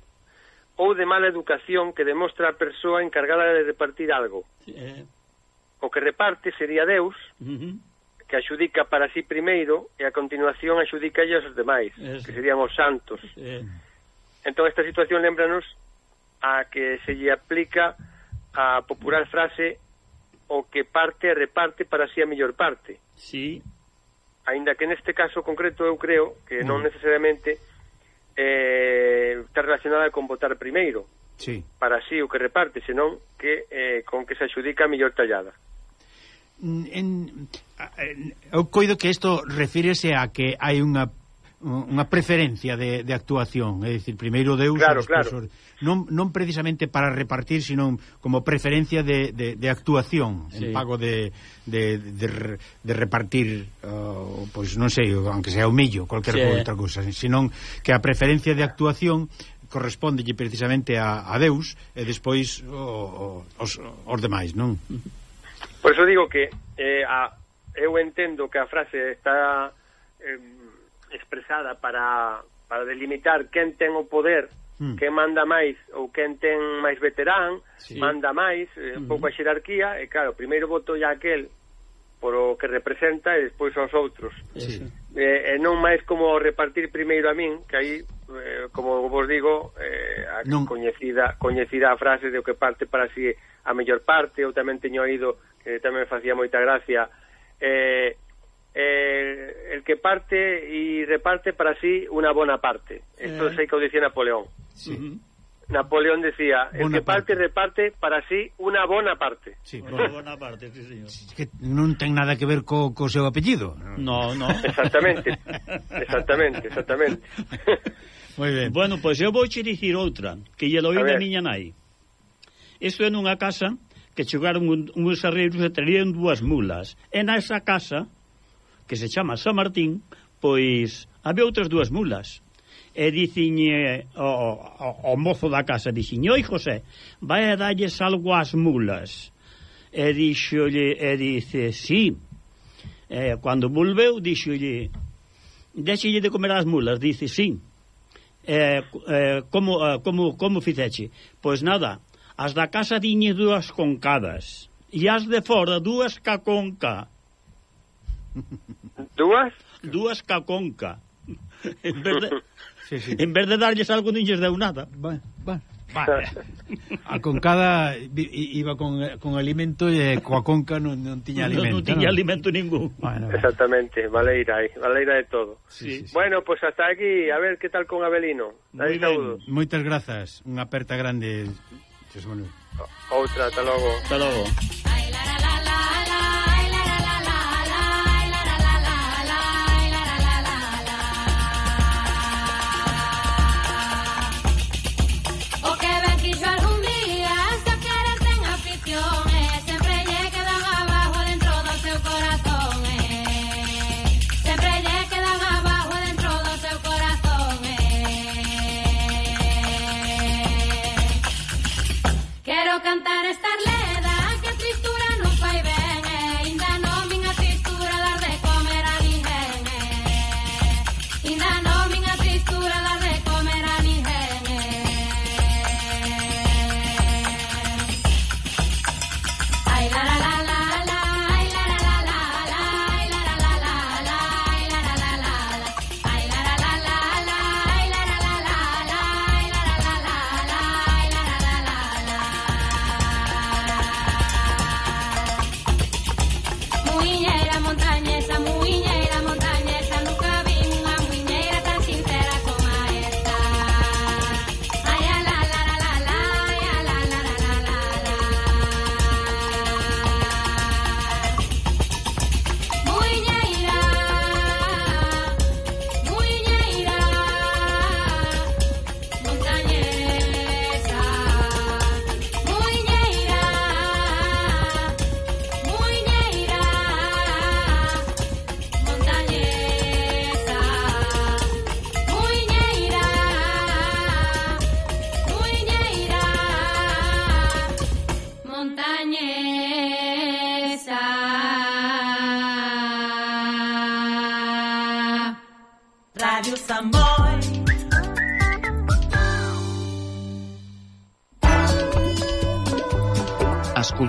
ou de mala educación que demostra a persoa encargada de repartir algo. Sí. Eh. O que reparte sería Deus, uh -huh que axudica para sí primeiro e a continuación axudica aos demais, Eso. que serían os santos. Eh. Entón esta situación lembranos a que se lle aplica a popular frase o que parte reparte para sí a mellor parte. Sí. Ainda que neste caso concreto eu creo que non mm. necesariamente eh, está relacionada con votar primeiro. Sí. Para sí o que reparte, senón que eh, con que se axudica a mellor tallada en, en, eu coido que isto refírese a que hai unha unha preferencia de, de actuación, é dicir, primeiro Deus claro, claro. non, non precisamente para repartir, sino como preferencia de, de, de actuación, sí. en pago de, de, de, de repartir uh, pois non sei, aunque sea o millo, cualquier sí. outra cousa, senón que a preferencia de actuación correspondelle precisamente a, a Deus e despois o, o, os, os demais, non? Uh -huh. Por eso digo que eh, a, eu entendo que a frase está eh, expresada para, para delimitar quen ten o poder mm. quen manda máis ou quen ten máis veterán, sí. manda máis, eh, un pouco a hmm. xerarquía, e claro, primeiro voto ya aquel por o que representa e despois aos outros. Sí eh, e non máis como repartir primeiro a min, que aí eh, como vos digo, eh, a non. coñecida coñecida a frase de o que parte para si a mellor parte, eu tamén teño oído que tamén facía moita gracia eh, eh, el que parte e reparte para si sí unha bona parte. Isto eh. Entón sei que o dicía Napoleón. Sí. Uh -huh. Napoleón decía, el bona que parte, parte reparte para sí una bona parte. Sí, una buena parte, sí, señor. Que non ten nada que ver co, co seu apellido. No, no. Exactamente, (laughs) exactamente, exactamente. Muy ben. Bueno, pois pues eu vou che dicir outra, que lle loí da miña nai. Isto é nunha casa que chegaron un, uns arreiros e traían dúas mulas. E nesa casa, que se chama San Martín, pois había outras dúas mulas e diciñe o, o, o mozo da casa dixiñe, oi José, vai a dalles algo ás mulas. E dixolle e dice, sí. Eh, cando volveu dixolle deixelle de comer as mulas, dice, sí. Eh, eh, como, eh, como, como fizeche? Pois nada, as da casa diñe dúas concadas e as de fora dúas caconca dúas? dúas caconca en vez de, sí, sí. en vez de darlles algo, niñes deu nada. Bueno, bueno. Vale. A concada iba con, con alimento e coa conca non, non tiña alimento. Non, non tiña alimento ningún. Bueno, Exactamente, Valeira aí, eh, Valeira de todo. Sí, sí, sí. Bueno, pois pues hasta aquí, a ver que tal con Abelino. Dai saúdos. Moitas grazas, unha aperta grande. Xos Manuel. Outra, hasta logo. Hasta logo. Quiero cantar a Starlet.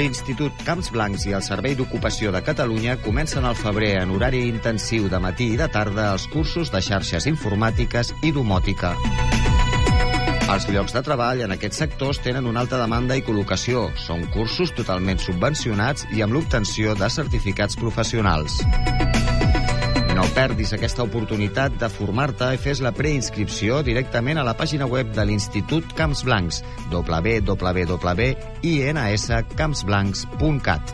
L'Institut Camps Blancs i el Servei d'Ocupació de Catalunya comencen al febrer en horari intensiu de matí i de tarda els cursos de xarxes informàtiques i domòtica. Els llocs de treball en aquests sectors tenen una alta demanda i col·locació. Són cursos totalment subvencionats i amb l'obtenció de certificats professionals. No perdis aquesta oportunitat de formar-te i fes la preinscripció directament a la pàgina web de l'Institut Camps Blancs www.inscampsblancs.cat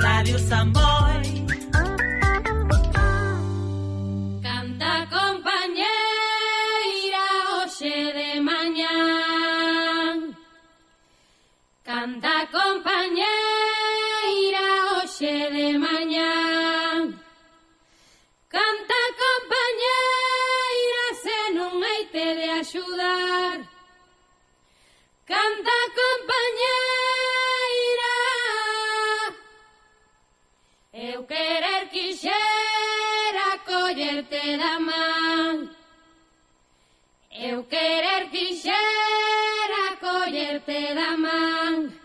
Radio Samboy. Canta compañeira hoxe de mañá. Canta compañeira se non hai te de axudar. Canta compañeira Eu querer quixera collerte da man. Eu querer quixera collerte da man.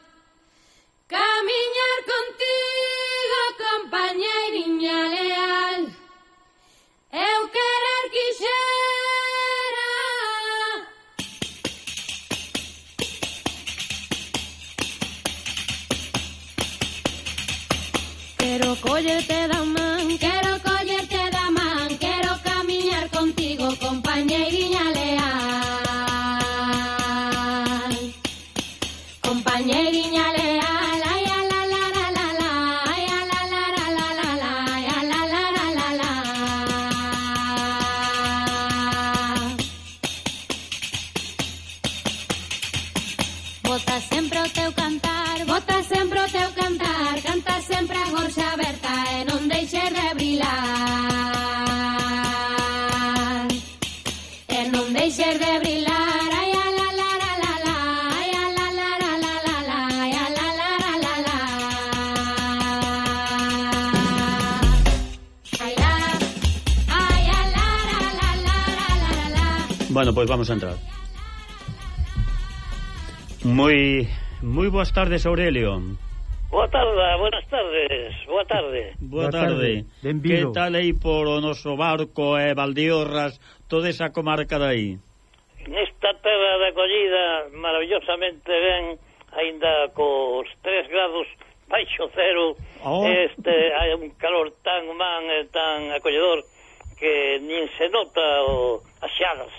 Camiñar contigo, compañeiriña leal. Eu querer quixera. Pero collerte Bota sempre o teu cantar, bota sempre o teu cantar, canta sempre a gorxa aberta e non deixes de brilar. E non deixes de brilar, ai a la la la la la, ai a la la la la la la, ai a la la la la la. Ai la, ai a la la la la la la la. Bueno, pois pues vamos a entrar. Moi moi boas tardes, Aurelio. Boa tarde, buenas tardes, boa tarde. Boa tarde. tarde. Que tal aí por o noso barco e eh, toda esa comarca de aí? Nesta terra de acollida maravillosamente ben, aínda cos 3 grados baixo cero, oh. este hai un calor tan man e tan acolledor que nin se nota o, as xagas.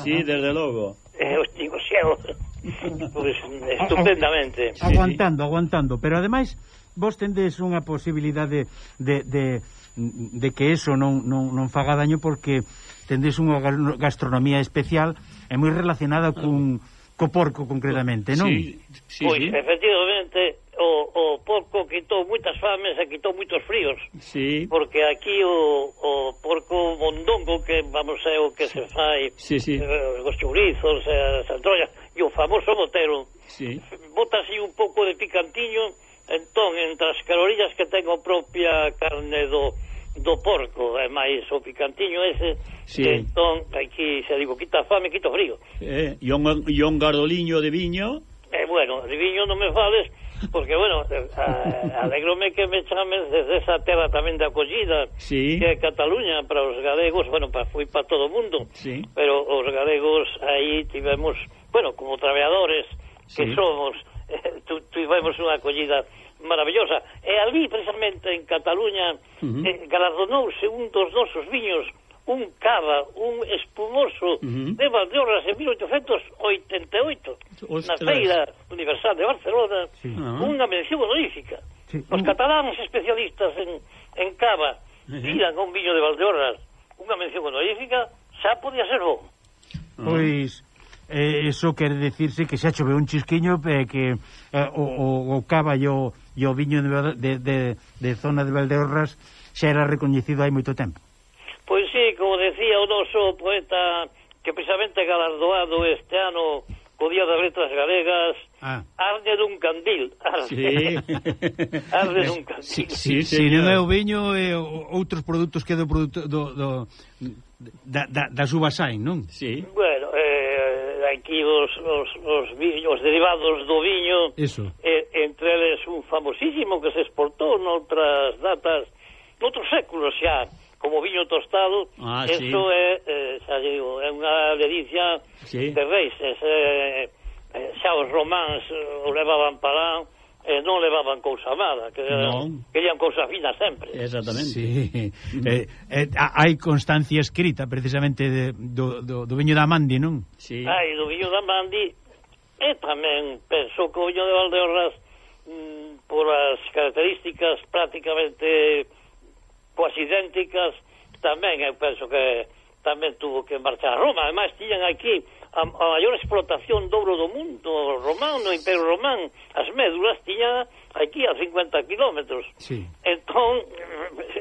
Sí, desde logo. Eh, os digo xeo. (laughs) Pois (laughs) pues, estupendamente. Sí, aguantando, aguantando, pero ademais vos tendes unha posibilidade de, de, de que eso non, non, non faga daño porque tendes unha gastronomía especial e moi relacionada cun co porco concretamente, non? Sí, sí, pois, sí. efectivamente, o, o porco quitou moitas fames e quitou moitos fríos. Sí. Porque aquí o, o porco mondongo, que vamos é o que sí. se fai, sí, sí. Eh, os chourizos, eh, as antrollas, e o famoso motero. Sí. Bota así un pouco de picantiño, entón, entre as calorías que ten a propia carne do, do porco, é máis o picantiño ese, sí. entón, aquí se digo, quita fame, quita frío. Eh, e un, e un gardoliño de viño? Eh, bueno, de viño non me fales, porque bueno, (laughs) alegrome que me chames desde esa terra tamén de acollida sí. que é Cataluña para os galegos, bueno, para, foi para todo o mundo, sí. pero os galegos aí tivemos, bueno, como traballadores que sí. somos, (laughs) eh, tu, tivemos unha acollida maravillosa. E ali, precisamente, en Cataluña, uh -huh. eh, galardonouse un dos nosos viños un cava, un espumoso uh -huh. de Valdeorras en 1888 Ostras. na Feira Universal de Barcelona sí. Ah. Unha mención honorífica sí. os uh. cataláns especialistas en, en cava uh -huh. tiran un viño de Valdeorras unha mención honorífica xa podía ser bon ah. Pois, eh, eso quere decirse que xa choveu un chisquiño eh, que eh, o, o, o cava e o, e o viño de, de, de, de zona de Valdeorras xa era recoñecido hai moito tempo. Pois sí, como decía o noso poeta que precisamente galardoado este ano co Día das Letras Galegas, ah. arde dun candil. Arde, sí. (laughs) arde dun candil. Sí, sí, sí, sí non é o viño e outros produtos que do produto do, do da, da, das uvas saen, non? Sí. Bueno, eh, aquí os, os, os, viños, os derivados do viño, Eso. Eh, entre eles un famosísimo que se exportou noutras datas, noutros séculos xa, como viño tostado, ah, eso sí. é, eh, xa digo, é unha delicia sí. de reis, ese, eh, xa os románs eh, o levaban para lá, non levaban cousa mala, que no. querían cousa fina sempre. Exactamente. Sí. eh, eh, hai constancia escrita precisamente de, do, do, do viño da Mandi, non? Sí. Ai, do viño da Mandi e tamén penso que o viño de Valdeorras mm, por as características prácticamente coas idénticas tamén, eu penso que tamén tuvo que marchar a Roma. Ademais, tiñan aquí a, a maior explotación do ouro do mundo romano, no Imperio Román. As médulas tiñan aquí a 50 kilómetros. Sí. Entón,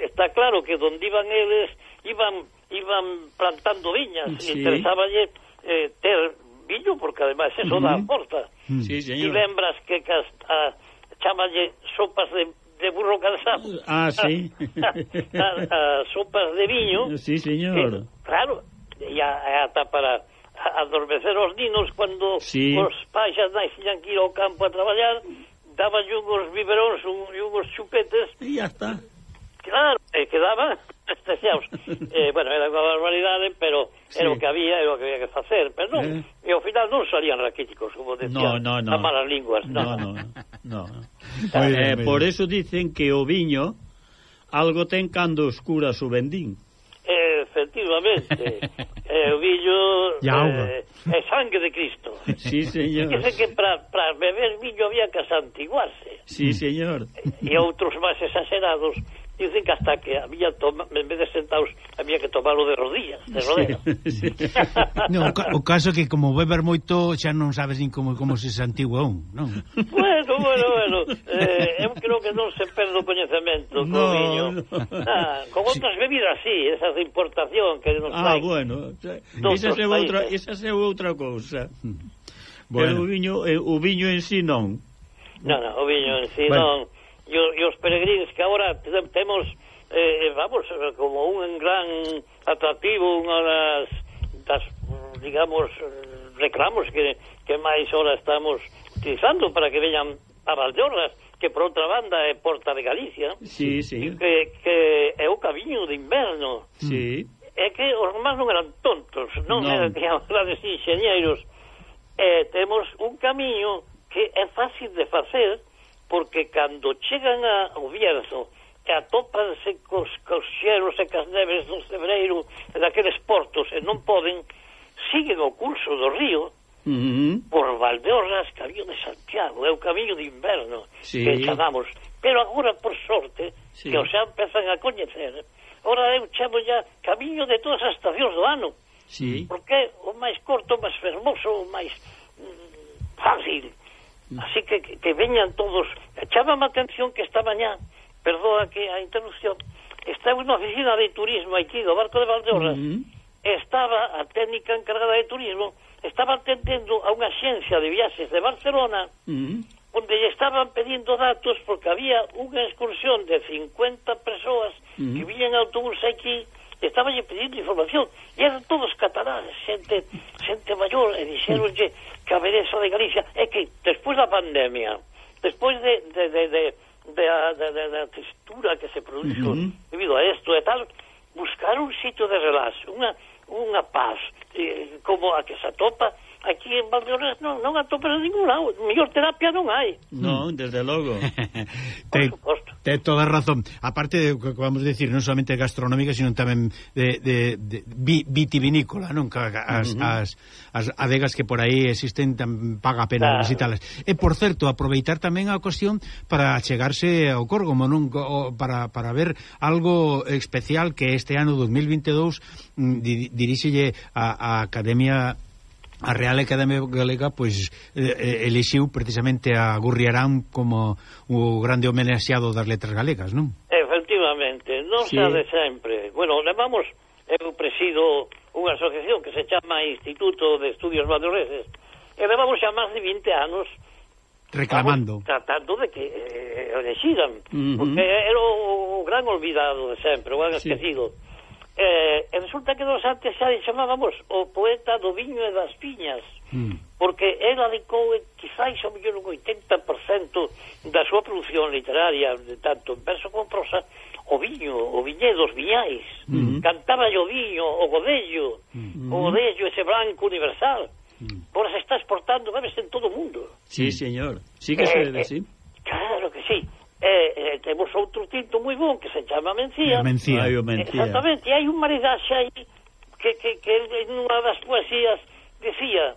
está claro que donde iban eles, iban iban plantando viñas, sí. interesaballe eh, ter viño, porque ademais eso uh -huh. da porta. Sí, señor. E lembras que cas, a, chamalle sopas de de burro cansado. Ah, sí. (laughs) a, a, sopas de viño. Sí, señor. Que, claro, e ata para adormecer os ninos cando sí. os pais xa tiñan que ir ao campo a traballar, daban uns biberóns e uns chupetes. E ya está. Claro, e quedaban (laughs) especiados. (laughs) eh, bueno, era unha barbaridade, pero sí. era o que había, era o que había que facer, pero non, eh. e ao final non salían raquíticos, como decían no, no, no. as malas linguas. No, no, no. no eh, por eso dicen que o viño algo ten cando oscura o vendín. Efectivamente. (laughs) e o viño e eh, é sangue de Cristo. Sí, señor. Dice que para beber viño había que santiguarse. Sí, señor. E, outros máis exagerados dicen que hasta que había toma, en vez de sentados había que tomalo de rodillas, de rodeo. Sí, sí. no, o, ca o caso é que como beber moito xa non sabes nin como como se santigua un, non? Bueno, bueno, bueno. Eh, eu creo que non se perde o coñecemento no, co viño. No. Ah, con outras sí. bebidas sí, esa de importación que nos ah, traen. Ah, bueno. Esa é outra, esa é outra cousa. Bueno. O viño, o viño en si sí non. Non, non, o viño en si sí bueno. non. E, e os peregrinos que agora temos, eh, vamos, como un gran atractivo, unha das, das digamos, reclamos que, que máis hora estamos utilizando para que veñan a Valdeorras, que por outra banda é Porta de Galicia, sí, sí. Que, que é o cabiño de inverno. Sí é que os romanos non eran tontos, non, non. eran que (laughs) grandes enxeñeiros. Eh, temos un camiño que é fácil de facer, porque cando chegan ao Bierzo e atópanse cos, cos xeros e cas neves do Cebreiro e daqueles portos e non poden, siguen o curso do río uh por Valdeorras, Camiño de Santiago, é o camiño de inverno sí. que chamamos. Pero agora, por sorte, sí. que os xa empezan a coñecer, Ora eu chamo ya camiño de todas as estacións do ano. Sí. Porque o máis corto, o máis fermoso, o máis mm, fácil. Mm. Así que, que, que veñan todos. Chama a atención que esta mañá, perdoa que a interrupción, estaba unha oficina de turismo aquí do Barco de Valdeorras, uh -huh. estaba a técnica encargada de turismo, estaba atendendo a unha xencia de viaxes de Barcelona, uh -huh onde lle estaban pedindo datos porque había unha excursión de 50 persoas uh -huh. que viñan autobús aquí e estaban pedindo información e eran todos catalanes, xente, xente maior e dixeronlle que a beleza de Galicia é que despois da pandemia despois de, de, de, de da, da, de, da textura que se produxo uh -huh. debido a isto e tal, buscar un sitio de relax, unha, unha paz eh, como a que se atopa aquí en Valdeorras non, non atopas en ningún lado. Mellor terapia non hai. Non, desde logo. (laughs) Por suposto. Te toda razón. Aparte de que vamos a decir, non solamente gastronómica, sino tamén de, de, de vitivinícola, non? As, uh -huh. as, as adegas que por aí existen tan paga pena claro. visitalas. E, por certo, aproveitar tamén a ocasión para achegarse ao Córgomo, non? O, para, para ver algo especial que este ano 2022 mm, diríxelle a, a Academia a Real Academia Galega pois eh, eh elixiu precisamente a Gurriarán como o grande homenaxeado das letras galegas, non? Efectivamente, non sí. xa de sempre. Bueno, levamos, eu presido unha asociación que se chama Instituto de Estudios Valdoreses, e levamos xa máis de 20 anos reclamando, tratando de que eh, elexiran, uh -huh. porque era o gran olvidado de sempre, o gran sí. esquecido. Sí Eh, e resulta que nos antes xa chamábamos o poeta do viño e das piñas mm. porque el adicou eh, quizáis o mellor un 80% da súa produción literaria de tanto en verso como prosa o viño, o viñedo, os viñais mm -hmm. cantaba o viño, o godello mm -hmm. o godello ese branco universal mm. se está exportando bebes en todo o mundo Sí, señor, sí que eh, se debe, eh, sí Claro que sí eh, eh, temos outro tinto moi bon que se chama Mencía. Mencía, hai o Mencía. Exactamente, hai un maridaxe aí que, que, que nunha das poesías decía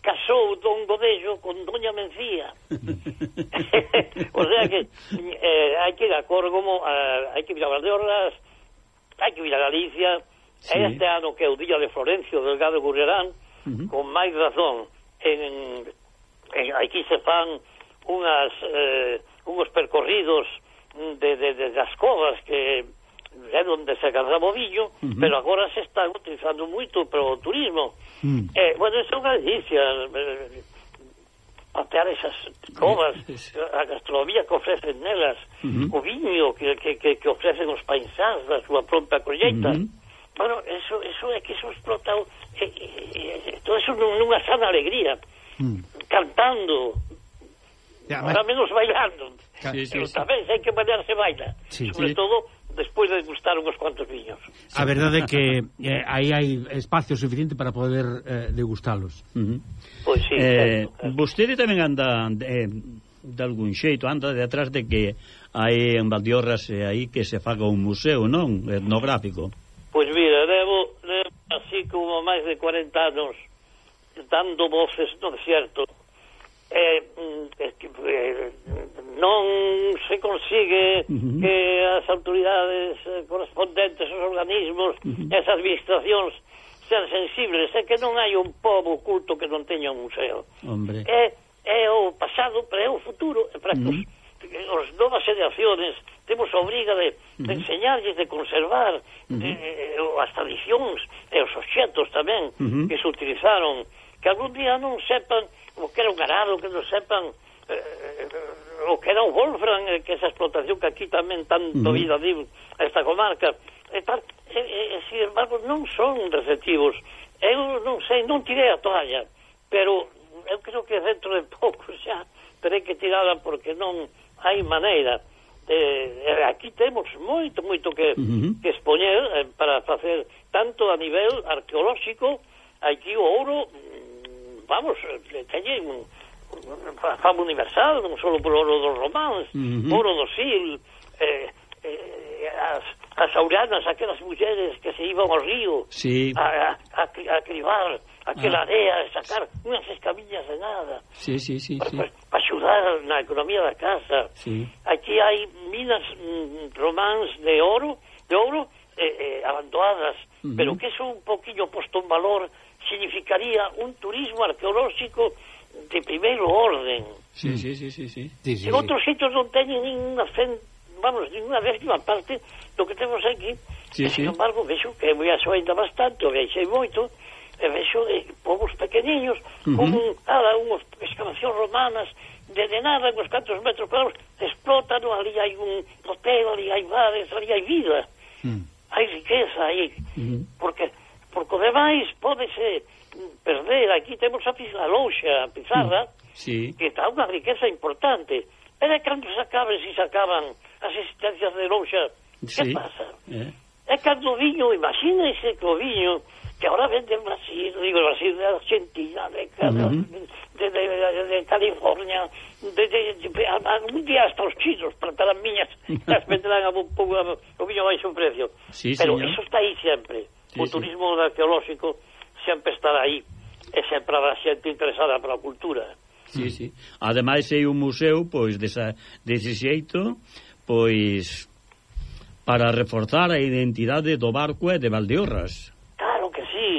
casou Don Godello con Doña Mencía. (laughs) (laughs) o sea que eh, hai que ir a Córgomo, hai que ir a Valdeorras, hai que ir a Galicia, sí. este ano que é o día de Florencio Delgado Gurrerán, uh -huh. con máis razón, en, en, aquí se fan unhas... Eh, unhos percorridos de, de, de das covas que é onde se agarraba o viño, uh -huh. pero agora se está utilizando moito para o turismo. Uh -huh. eh, bueno, é unha delicia patear esas covas, a gastronomía que ofrecen nelas, uh -huh. o viño que, que, que, que ofrecen os paisans da súa propia colleita. Uh -huh. Bueno, eso, eso é que eso explota... Eh, eh, todo eso nunha sana alegría, uh -huh. cantando, además... Ahora menos bailando. Sí, sí, Pero sí. tamén sei que maneira se baila. Sí, Sobre sí. todo despois de gustar uns cuantos viños. A verdade é que eh, aí hai espacio suficiente para poder eh, degustalos. Uh -huh. Pois sí, eh, claro, claro. Vostede tamén anda eh, de algún xeito, anda de atrás de que hai en Valdiorras e aí que se faga un museo, non? Etnográfico. Pois mira, levo, levo así como máis de 40 anos dando voces no deserto eh, mm, eh, non se consigue uh -huh. que as autoridades eh, correspondentes, os organismos, uh -huh. esas administracións sean sensibles, é que non hai un pobo culto que non teña un museo. Hombre. É, é o pasado, pero é o futuro, para que uh -huh. os, os novas xeracións temos a obriga de, de uh -huh. enseñarlles, de conservar uh -huh. de, eh, as tradicións e os objetos tamén uh -huh. que se utilizaron que algún día non sepan o que era un garado, que non sepan eh, eh o que era o Wolfram, eh, que esa explotación que aquí tamén tanto uh -huh. vida diu esta comarca, e tal, e, e, e, sin embargo, non son receptivos. Eu non sei, non tirei a toalla, pero eu creo que dentro de pouco (laughs) xa terei que tirala porque non hai maneira. Eh, aquí temos moito, moito que, uh -huh. que expoñer eh, para facer tanto a nivel arqueolóxico, aquí o ouro vamos, eh, teñen fama universal, non só por oro dos románs, uh -huh. oro do sil, eh, eh, as, as auranas, aquelas mulleres que se iban ao río sí. a, a, a cribar aquela ah. area, sacar unhas escamillas de nada sí, sí, sí, para, sí. para para axudar na economía da casa. Sí. Aquí hai minas mm, románs de oro, de ouro, eh, eh, abandonadas, uh -huh. pero que son un poquillo posto en valor significaría un turismo arqueolóxico de primeiro orden. Sí, mm. sí, sí, sí, sí. sí, sí en outros sitios non teñen ninguna cen, vamos, ninguna décima parte do que temos aquí. Sí, e, sin sí. embargo, vexo que viaxo ainda bastante, viaxei moito, e vexo de povos pequeniños, uh -huh. con nada, unhas excavacións romanas, de, de nada, uns cantos metros cuadrados, explotan, ali hai un hotel, ali hai bares, ali hai vida, uh -huh. hai riqueza aí, uh -huh. porque porque o demais pódese perder. Aquí temos a, a louxa, a pizarra, sí. que está unha riqueza importante. Pero cando se acaben, se se acaban as existencias de louxa, sí. que pasa? Eh. É cando o viño, imagínense que o viño, que ahora vende en Brasil, digo, en Brasil de Argentina, de, uh -huh. de, de, de, de California, de, de, de, algún día hasta os chinos plantarán miñas, (laughs) las venderán a un pouco, o viño baixo precio. Sí, Pero señor. eso está aí sempre sí, o turismo sí. arqueolóxico sempre estará aí e sempre habrá xente interesada para a cultura. Sí, sí. Ademais hai un museo pois desa, dese xeito pois para reforzar a identidade do barco e de Valdeorras. Claro que sí.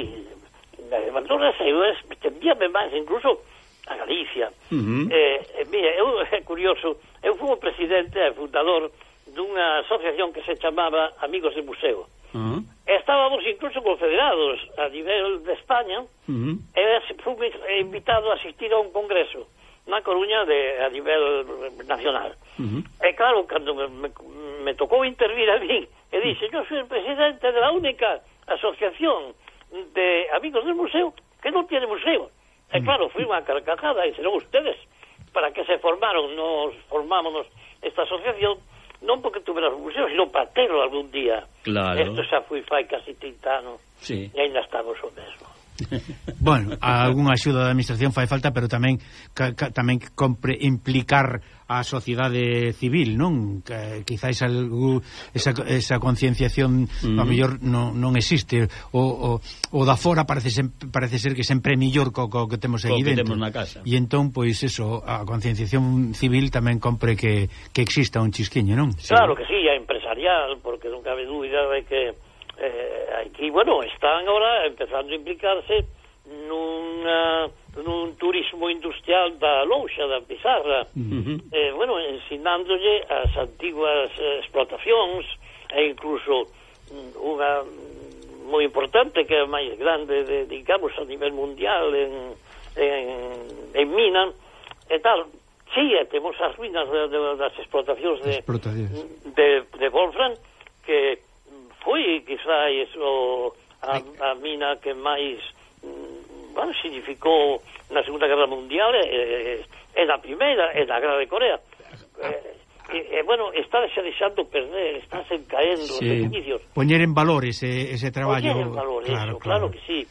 Valdeorras eu estendíame máis incluso a Galicia. Uh -huh. eh, eh mira, eu é curioso, eu fui o presidente e fundador dunha asociación que se chamaba Amigos de Museo. Uh uh -huh. estábamos incluso confederados a nivel de España uh -huh. e fui invitado a asistir a un congreso na Coruña de, a nivel nacional uh -huh. e claro, cando me, me, me tocou intervir a mí e dixe, yo soy el presidente de la única asociación de amigos del museo que non tiene museo e uh-huh. claro, fui unha carcajada e serán ustedes para que se formaron, nos formámonos esta asociación non porque tuveras un museo, sino para terlo algún día. Claro. Esto xa foi fai casi 30 anos sí. e ainda estamos o mesmo. (laughs) bueno, algunha axuda da administración fai falta, pero tamén ca, ca, tamén compre implicar a sociedade civil, non? Que, quizáis algú, esa, esa concienciación mm. a mellor non, non existe o, o, o da fora parece sem, parece ser que sempre é mellor co, co que temos aí dentro. Temos na casa. E entón pois eso, a concienciación civil tamén compre que, que exista un chisquiño, non? Claro que sí, a empresarial, porque non cabe dúbida de que eh, aquí, bueno, están agora empezando a implicarse nunha, eh, nun turismo industrial da Louxa, da Pizarra, uh -huh. eh, bueno, ensinándolle as antiguas explotacións e incluso mm, unha moi importante que é a máis grande, de, digamos, a nivel mundial en, en, en Mina e tal. Sí, temos as ruínas de, de, das explotacións de, explotacións. de, de Wolfram que foi, quizá, iso, a, a mina que máis bueno, significou na Segunda Guerra Mundial e, e, e na Primeira e na Guerra de Corea. Ah. Eh, e, e bueno, está se deixando perder, está se caendo sí. os edificios. Poñer en valor ese, ese traballo. Poñer en valor claro, eso, claro, claro que sí.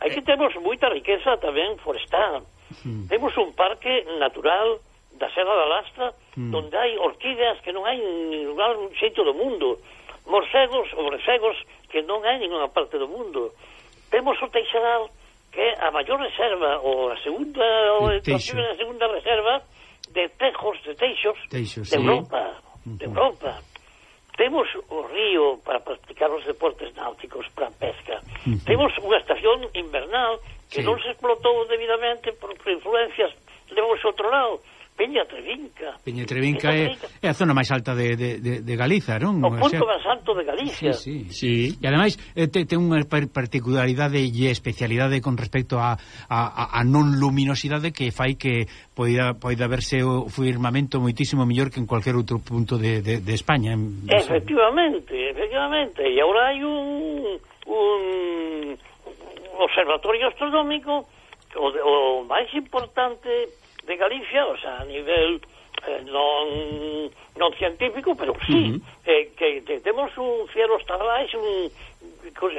Aquí eh... temos moita riqueza tamén forestal. Mm. Temos un parque natural da Serra da Lastra, mm. onde hai orquídeas que non hai en lugar un xeito do mundo, morcegos ou morcegos que non hai en ninguna parte do mundo. Temos o Teixeral que a maior reserva, ou a segunda, ou inclusive a segunda reserva de tejos, de teixos, teixos de Europa. De Europa. Temos o río para practicar os deportes náuticos, para a pesca. Uh -huh. Temos unha estación invernal que sí. non se explotou debidamente por, por influencias de outro lado. Peña Trevinca. Peña Trevinca é, é a zona máis alta de, de, de, de Galiza, non? O punto o sea, máis alto de Galicia. Sí, sí. sí. E ademais eh, ten te unha particularidade e especialidade con respecto a, a, a non luminosidade que fai que poida, poida verse o firmamento moitísimo mellor que en cualquier outro punto de, de, de España. En... Efectivamente, efectivamente. E agora hai un, un observatorio astronómico o, o máis importante de Galicia, o sea, a nivel eh, non, non científico, pero sí, uh -huh. eh, que, que temos un cielo establais un,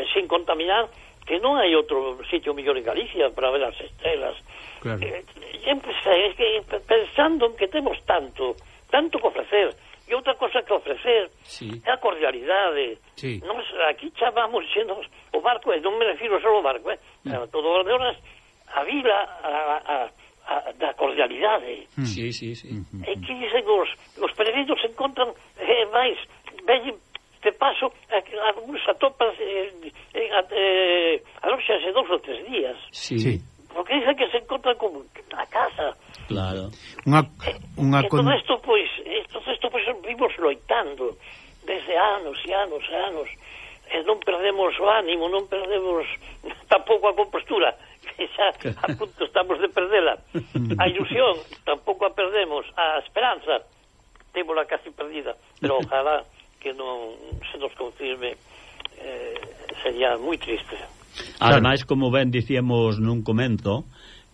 sen contaminar que non hai outro sitio mellor en Galicia para ver as estrelas. Claro. Eh, é que pensando en que temos tanto, tanto que ofrecer, e outra cosa que ofrecer sí. é a cordialidade. Sí. Nos, aquí chamamos sendo o barco, e non me refiro só ao barco, eh, mm. a todo o de horas, a vila, a, a, a da cordialidade. Hmm. Sí, sí, sí. Hmm. E que dicen os, os peregrinos se encontran eh, máis, veñen te paso, algúns atopas eh, en, eh, eh, eh aloxase dos ou tres días. Sí. sí. Porque dicen que se encontran como na casa. Claro. Unha, eh, unha e, con... todo isto, pois, todo isto, pois, vimos loitando desde anos e anos e anos. E non perdemos o ánimo, non perdemos (laughs) tampouco a compostura (laughs) xa a punto estamos de perdela. A ilusión tampouco a perdemos, a esperanza témola casi perdida, pero ojalá que non se nos confirme eh, sería moi triste. Ademais, como ben dicíamos nun comento,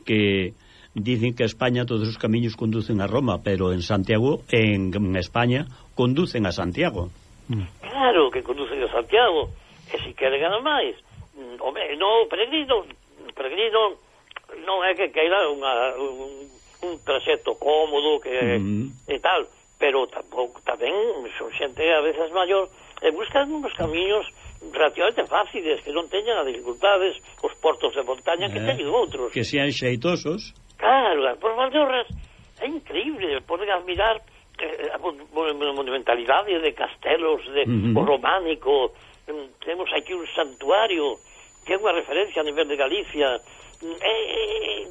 que dicen que España todos os camiños conducen a Roma, pero en Santiago, en, en España, conducen a Santiago. Mm. Claro que conducen a Santiago, e se si queren ganar máis. Mm, home, no, peregrinos, pero aquí non, é que queira unha, un, un traxecto cómodo que, mm. e tal, pero tampouco, tamén son xente a veces maior e buscan uns camiños relativamente fáciles, que non teñan as dificultades, os portos de montaña eh, que teñen outros. Que sean xeitosos. Claro, por Valdeorras é increíble, poden admirar eh, a monumentalidade de castelos, de uh -huh. o románico, mm, temos aquí un santuario que é unha referencia a nivel de Galicia. É, é,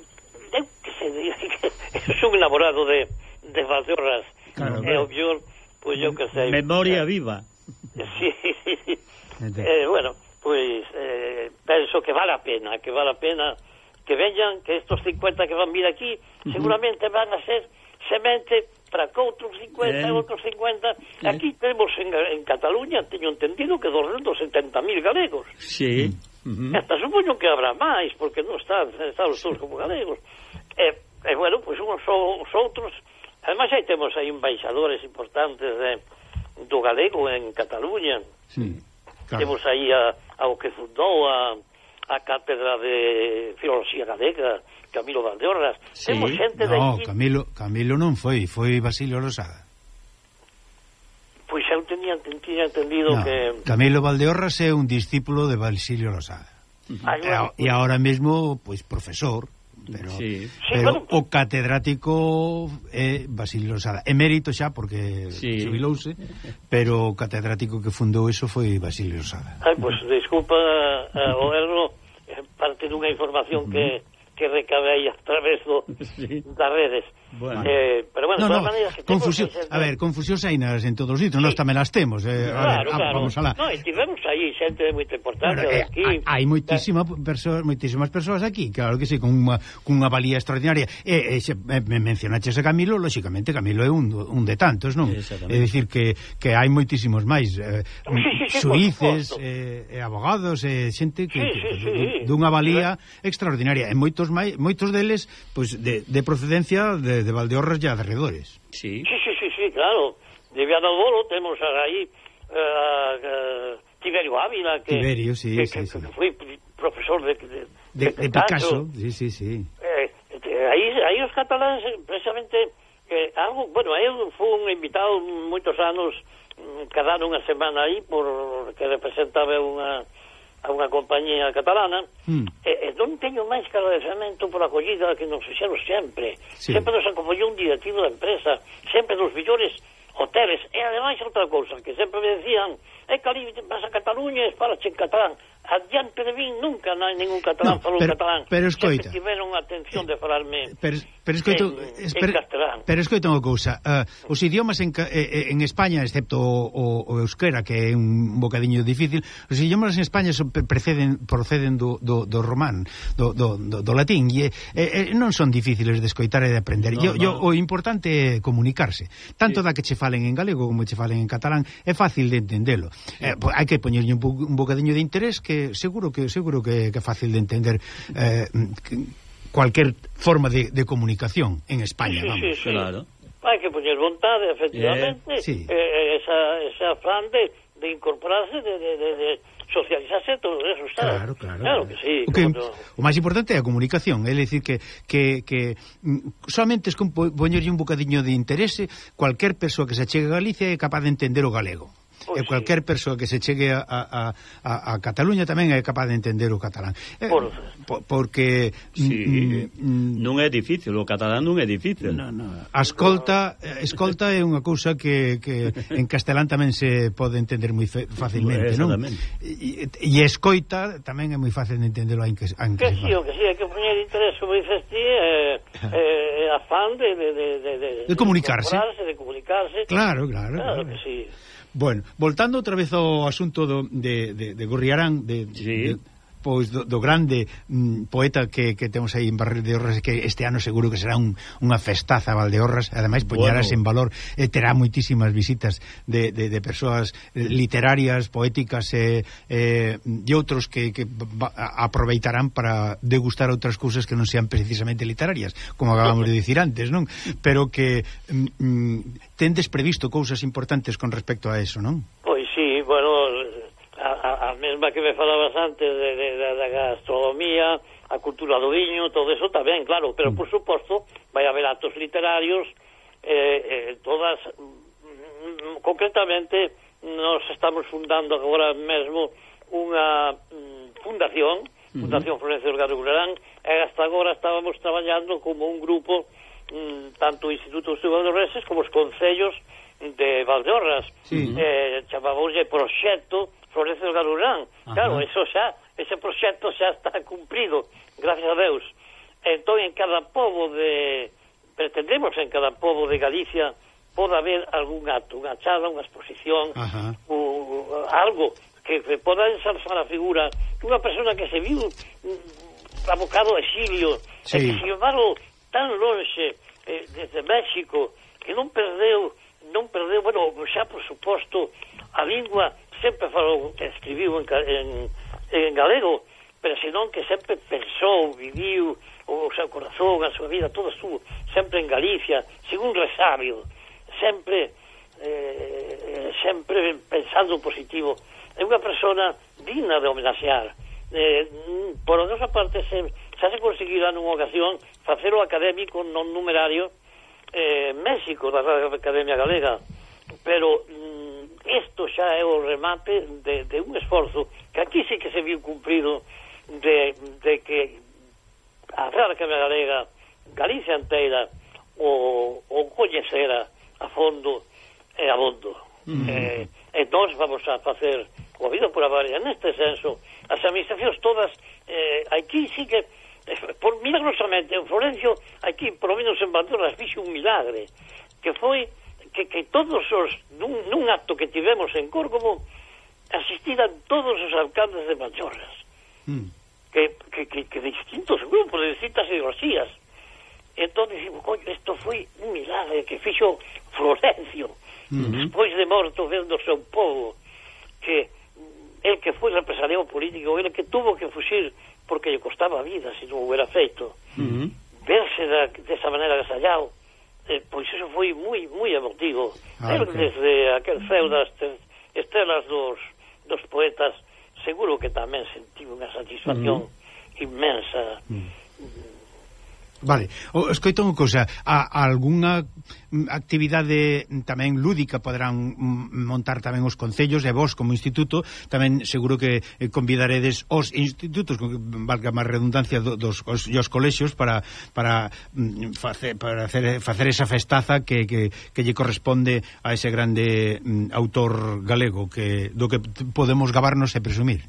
é, que se, é un enamorado de, de Valdeorras. Claro, é o mellor, pois eu que sei. Memoria eh, viva. Sí, (laughs) eh, bueno, pois eh, penso que vale a pena, que vale a pena que veñan, que estos 50 que van vir aquí, seguramente van a ser semente para que outros 50 e eh. outros 50 eh. aquí temos en, en Cataluña teño entendido que 270.000 galegos. Sí. Uh -huh. Hasta supoño que habrá máis, porque non están, están os todos como galegos. E, e bueno, pois uns ou os outros... Ademais, aí temos aí embaixadores importantes de, do galego en Cataluña. Sí, claro. Temos aí a, ao que fundou a, a Cátedra de Filosofía Galega, Camilo Valdeorras. Sí, temos xente no, de aquí... Camilo, Camilo non foi, foi Basilio Rosada. Pois eu tenía, tenía entendido no, que... Camilo Valdeorras é un discípulo de Basilio Losada. Uh -huh. E agora mesmo, pois, profesor, pero, sí. pero sí, claro. o catedrático é eh, Basilio Rosada. Emérito xa, porque sí. jubilouse, pero o catedrático que fundou eso foi Basilio Rosada. Ai, pois, desculpa uh, eh, o erro, parte dunha información que, que recabei a través do, sí. das redes. Bueno. Eh, pero bueno, no, de todas no, maneiras... Que confusión, que ser... a ver, confusións hai nas en todos os sitios, sí. nós tamén as temos. Eh, claro, a ver, claro. Ah, vamos alá. No, e tivemos aí xente moi importante bueno, eh, aquí. Hai moitísima persoas, moitísimas persoas aquí, claro que sí, con unha, con unha valía extraordinaria. E, eh, eh, me mencionaches a Camilo, lóxicamente Camilo é un, un de tantos, non? É dicir que, que hai moitísimos máis eh, (laughs) sí, sí, sí, suíces, eh, eh, abogados, eh, xente que, sí, que, sí, que sí. dunha valía sí. extraordinaria. E moitos máis, moitos deles pois pues, de, de procedencia de de Valdeorras e arredores. Sí. Sí, sí, sí, sí claro. De Viadodoro temos aí uh, eh, uh, eh, Tiberio Ávila que, Tiberio, sí, que, sí, que, sí. que foi profesor de, de, de, de, de Picasso. Sí, sí, sí. Eh, eh aí, aí os cataláns precisamente eh, algo, bueno, eu fui un invitado moitos anos cada mm, unha semana aí por que representaba unha a unha compañía catalana mm. e, e non teño máis que agradecemento pola acollida que nos fixeron sempre sí. sempre nos acompañou un directivo da empresa sempre nos millores hoteles. E ademais outra cousa que sempre me decían é que ali vas a Cataluña e falas en catalán. Adiante de min nunca non hai ningún catalán no, falou pero, catalán. Pero escoita. Sempre tiveron a atención de eh, falarme pero, pero escoito, en, esper, en castelán. Pero escoita unha cousa. Uh, os idiomas en, eh, en España, excepto o, o euskera, que é un bocadiño difícil, os idiomas en España son, preceden, proceden do, do, do román, do, do, do, do latín, e, eh, eh, non son difíciles de escoitar e de aprender. No, yo, no. Yo, o importante é comunicarse. Tanto sí. da que che falen en galego como che falen en catalán, é fácil de entendelo. Eh, pues, hai que poñerlle un, bo, un bocadiño de interés que seguro que seguro que que é fácil de entender eh, que, cualquier forma de, de comunicación en España, sí, vamos. Sí, sí. Claro. Hai que poñer vontade, efectivamente, eh, sí. eh, esa, esa fran de, de incorporarse, de, de, de, de socializarse todo eso, está. Claro, claro. Claro que sí. O, que, no. o máis importante é a comunicación, é dicir que, que, que solamente es con poñerlle un bocadiño de interese, cualquier persoa que se chegue a Galicia é capaz de entender o galego. Pois, e cualquier sí. persoa que se chegue a, a, a, a Cataluña tamén é capaz de entender o catalán. Eh, por, por, porque sí, mm, mm eh, non é difícil, o catalán non é difícil. No, no. Ascolta, eh, escolta é unha cousa que, que en castelán tamén se pode entender moi facilmente, non? E, e escoita tamén é moi fácil de entenderlo que, en Que si, sí, o que sí, hai que poñer interés sobre ti eh, eh, eh afán de de, de, de, de, de comunicarse, de comunicarse. Claro, claro. Claro, claro. que si. Sí. Bueno, voltando outra vez ao asunto do, de, de, de Gorriarán, de, sí. de pois do, do grande mm, poeta que, que temos aí en Barril de que este ano seguro que será un, unha festaza Valdeorras, ademais poñarás bueno. en valor e terá moitísimas visitas de, de, de persoas eh, literarias poéticas e eh, eh e outros que, que aproveitarán para degustar outras cousas que non sean precisamente literarias como acabamos de dicir antes, non? Pero que mm, mm tendes previsto cousas importantes con respecto a eso, non? Pois sí, bueno, mesma que me falabas antes de, de, de, da gastronomía, a cultura do viño, todo eso tamén, claro, pero mm. por suposto vai haber actos literarios, eh, eh, todas, mm, concretamente, nos estamos fundando agora mesmo unha mm, fundación, Fundación. Florencio Delgado Gurarán, e hasta agora estábamos traballando como un grupo mm, tanto o Instituto de Reses como os concellos de Valdorras, sí. eh, chamaboulle proxecto Florece do Galurán. Ajá. Claro, eso xa, ese proxecto xa está cumprido gracias a Deus. Entón, en cada povo de... Pretendemos en cada povo de Galicia poda haber algún acto, unha chada, unha exposición, Ajá. algo que, que poda ensalzar a figura dunha persona que se viu mm, abocado a exilio, sí. e que se llevaron tan longe eh, desde México, que non perdeu non perdeu, bueno, xa por suposto a lingua sempre falou, escribiu en, en, en galego, pero senón que sempre pensou, viviu o seu corazón, a súa vida, todo estuvo sempre en Galicia, sin un resabio, sempre eh, sempre pensando positivo. É unha persona digna de homenaxear. Eh, por outra parte, se, xa se conseguirá nunha ocasión facer o académico non numerario eh, México da Radio Academia Galega. Pero mm, isto xa é o remate de, de un esforzo que aquí sí que se viu cumprido de, de que a Real Academia Galega Galicia inteira o, o coñecera a fondo e a bondo. Mm. -hmm. eh, e nós vamos a facer o vida por a varia neste senso as administracións todas eh, aquí sí que por milagrosamente en Florencio aquí, por lo menos en Banduras, fixe un milagre que foi que, que todos os nun, nun acto que tivemos en Córgobo asistiran todos os alcaldes de Banduras mm. que, que, que, que de distintos grupos de distintas ideologías entón dicimos, coño, isto foi un milagre que fixo Florencio mm -hmm. despois de morto vendo o seu povo que el que foi represaliado político, el que tuvo que fuxir porque lle costaba a vida se non hubiera feito. Uh -huh. Verse da, desa maneira gasallado, eh, pois iso foi moi moi emotivo. Ah, okay. Desde aquel céu das estelas dos, dos poetas, seguro que tamén sentiu unha satisfacción uh -huh. inmensa. Uh -huh Vale, o, escoito unha cousa, a, a algunha mm, actividade tamén lúdica poderán mm, montar tamén os concellos e vos como instituto tamén seguro que eh, convidaredes os institutos, mm, valga máis redundancia do, dos os, os colexios para para facer para hacer, facer esa festaza que, que, que lle corresponde a ese grande autor galego que do que podemos gabarnos e presumir.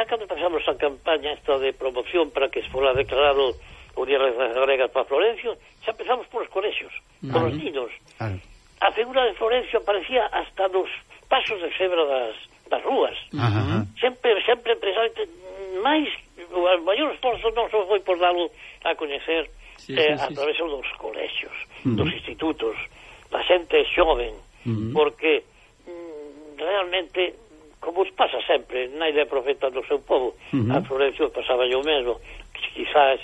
Xa cando pasamos a campaña esta de promoción para que se fora declarado Unión Gregas para Florencio, xa empezamos polos colexios, polos niños. Claro. A figura de Florencio aparecía hasta nos pasos de cebra das, das rúas. Ajá. Sempre, sempre precisamente, máis, o maior esforzo non só foi por dalo a coñecer sí, eh, sí, sí, a través sí. dos colexios, uh -huh. dos institutos, da xente xoven, uh -huh. porque mm, realmente como os pasa sempre, na idea profeta do seu povo, uh -huh. a mm-hmm. Florencio pasaba yo mesmo, quizás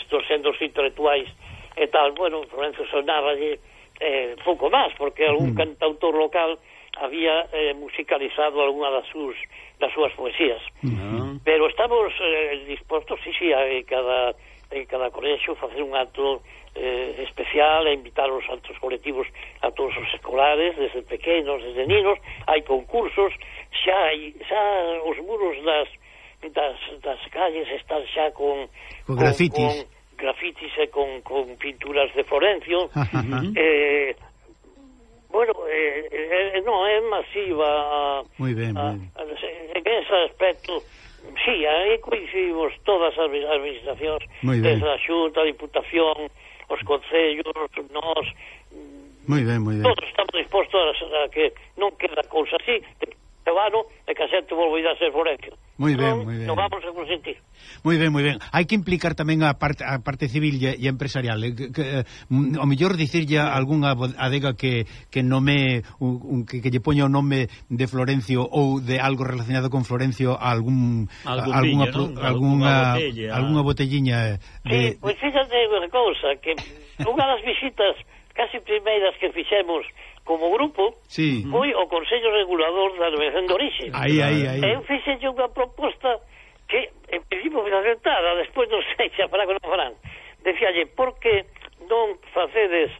estos sendos intelectuais e tal, bueno, Florencio de eh, pouco máis, porque algún mm. cantautor local había eh, musicalizado algunha das súas das súas poesías. Uh. Pero estamos eh, dispostos, sí, sí, a eh, cada en cada colexo facer un acto eh, especial e invitar os altos colectivos a todos os escolares, desde pequenos, desde ninos, hai concursos, xa, hai, xa os muros das das, das calles están xa con, con, grafitis. con grafitis e con, con pinturas de Florencio (laughs) eh, bueno eh, eh, no, é masiva moi ben, a, ben. A, en ese aspecto sí, aí coincidimos todas as administracións desde a xunta, a diputación os concellos, nós Moi ben, moi ben. Todos estamos dispostos a, a que non queda cousa así, este ano e que a xente volve a ser Florencio. Moi ben, entón, moi ben. Non vamos a consentir. Moi ben, moi ben. Hai que implicar tamén a parte a parte civil e, e empresarial. Eh, que, eh, o mellor dicirlle a algunha adega que, que nome un, que, que lle poña o nome de Florencio ou de algo relacionado con Florencio a algún algún algunha pro, ¿no? algunha botella, ah. algunha botelliña eh, de Sí, pois pues fíjate unha cousa que (laughs) unha das visitas casi primeiras que fixemos como grupo, sí. foi o Consello Regulador da Denominación de Orixe. Aí, aí, aí. Eu fixenlle unha proposta que, en principio, foi aceptada, despois non sei se fará que non farán. Decíalle, por que non facedes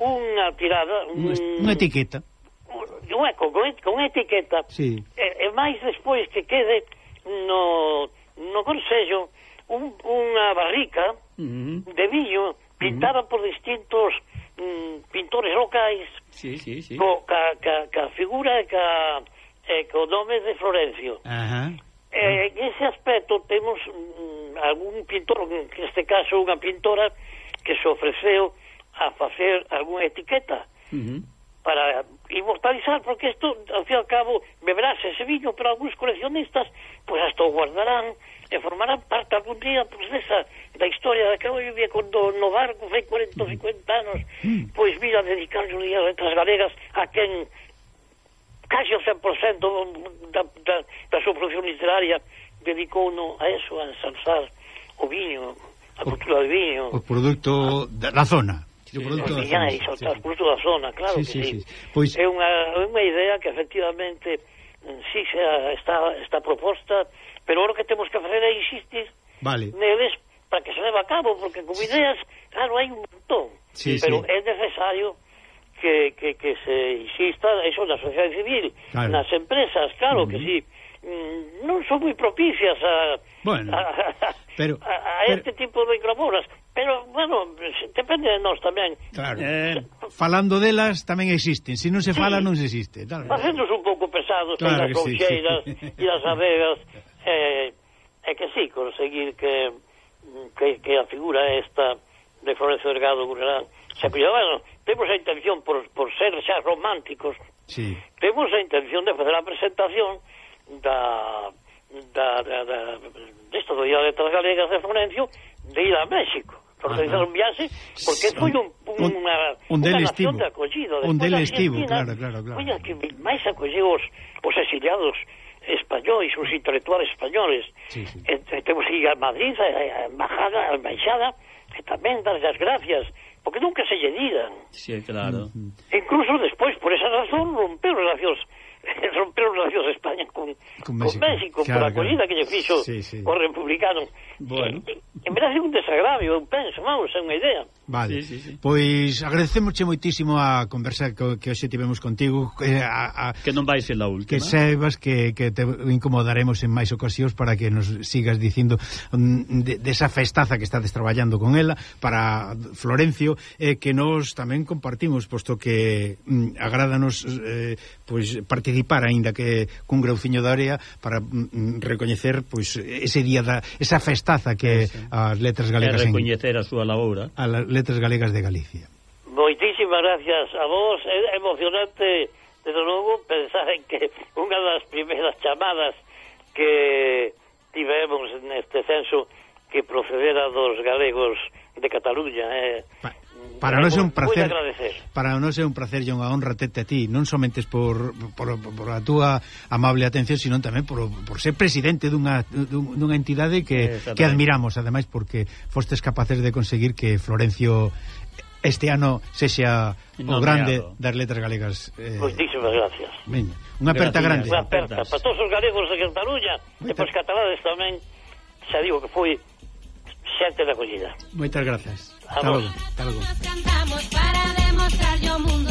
unha tirada... Un, unha etiqueta. Un eco, con, con etiqueta. Sí. E, e máis despois que quede no, no Consello un, unha barrica uh -huh. de viño pintada uh -huh. por distintos mm, pintores locais sí, sí, sí. Co, ca, ca, ca figura e ca, e co nome de Florencio. Ajá. Eh, en ese aspecto temos mm, algún pintor, neste caso unha pintora, que se ofreceu a facer algunha etiqueta. Uh -huh para inmortalizar, porque isto, ao fin e ao cabo, beberás ese viño, pero algúns coleccionistas, pois pues, hasta o guardarán e formarán parte algún día, pois, pues, desa, da historia da que eu vivía cando no barco fai 40 ou 50 anos, pois, pues, mira, dedicarle un día a letras galegas a quen casi o 100% da, da, da súa produción literaria dedicou no a eso, a ensalzar o viño, a cultura do viño. O produto da, da zona. Tiro por onde toda a zona. Por toda zona, claro sí, que sí. sí. Pois... É unha, unha idea que efectivamente mm, sí, xa está, está proposta, pero o que temos que facer é insistir vale. neles para que se leva a cabo, porque con ideas, claro, hai un montón, sí, pero sí. é necesario que, que, que se insista eso na sociedade civil, claro. nas empresas, claro uh -huh. que sí, mm, non son moi propicias a, bueno, a, a, pero, a, a este pero, tipo de gramoras, Pero, bueno, depende de nós tamén. Claro. Eh, (laughs) falando delas tamén existen. Se non se fala, non se existe. Claro. Facéndose un pouco pesados claro as concheiras sí. e as abegas. eh, é que sí, conseguir que, que, que a figura esta de Florencio Delgado Gurelán se pillaba, bueno, temos a intención por, por ser xa románticos sí. temos a intención de facer a presentación da da, da, da desta do Día de Letras Galegas de Florencio de ir a México organizar un viaxe porque foi un, un, un, una, un del estivo, de acollido. Despois, un del estivo, claro, claro, claro. Foi que máis acolleu os, os exiliados españois, os intelectuales españoles. Sí, sí. E, e temos que ir a Madrid, a, a embajada, a embaixada, e tamén dar as gracias, porque nunca se lle digan Sí, claro. Incluso despois, por esa razón, rompeu relacións (laughs) rompeu os lacios de España con, con México, con México claro, por a acollida claro. que lle fixo sí, sí. o republicano. Bueno. E, en verdade é un desagravio, eu penso, vamos, é unha idea. Vale, sí, sí, sí. pois agradecemosche moitísimo a conversa que, que hoxe tivemos contigo eh, a, a, Que non vai ser a última Que saibas que, que te incomodaremos en máis ocasións para que nos sigas dicindo um, de, desa de festaza que estades traballando con ela para Florencio eh, que nos tamén compartimos, posto que mm, agrádanos eh, pois participar aínda que cun grauciño de area para mm, mm recoñecer pois ese día da esa festaza que sí, sí. as letras galegas é recoñecer en, a súa labora. A las letras galegas de Galicia. Moitísimas gracias a vos, é emocionante desde logo pensar en que unha das primeiras chamadas que tivemos neste censo que procedera dos galegos de Cataluña, eh. Vale. Para nós é un placer Para nós é un placer e unha honra tete a ti, non somente por, por, por a túa amable atención, sino tamén por, por ser presidente dunha, dunha entidade que, que admiramos, ademais porque fostes capaces de conseguir que Florencio este ano sexa o grande das letras galegas. Eh... Moitísimas gracias. Veña, unha aperta grande. Unha aperta para todos os galegos de Cataluña Moita... e para os catalanes tamén, xa digo que foi xente de acollida. Moitas gracias. Hasta logo, hasta logo. Nos cantamos para demostrar yo mundo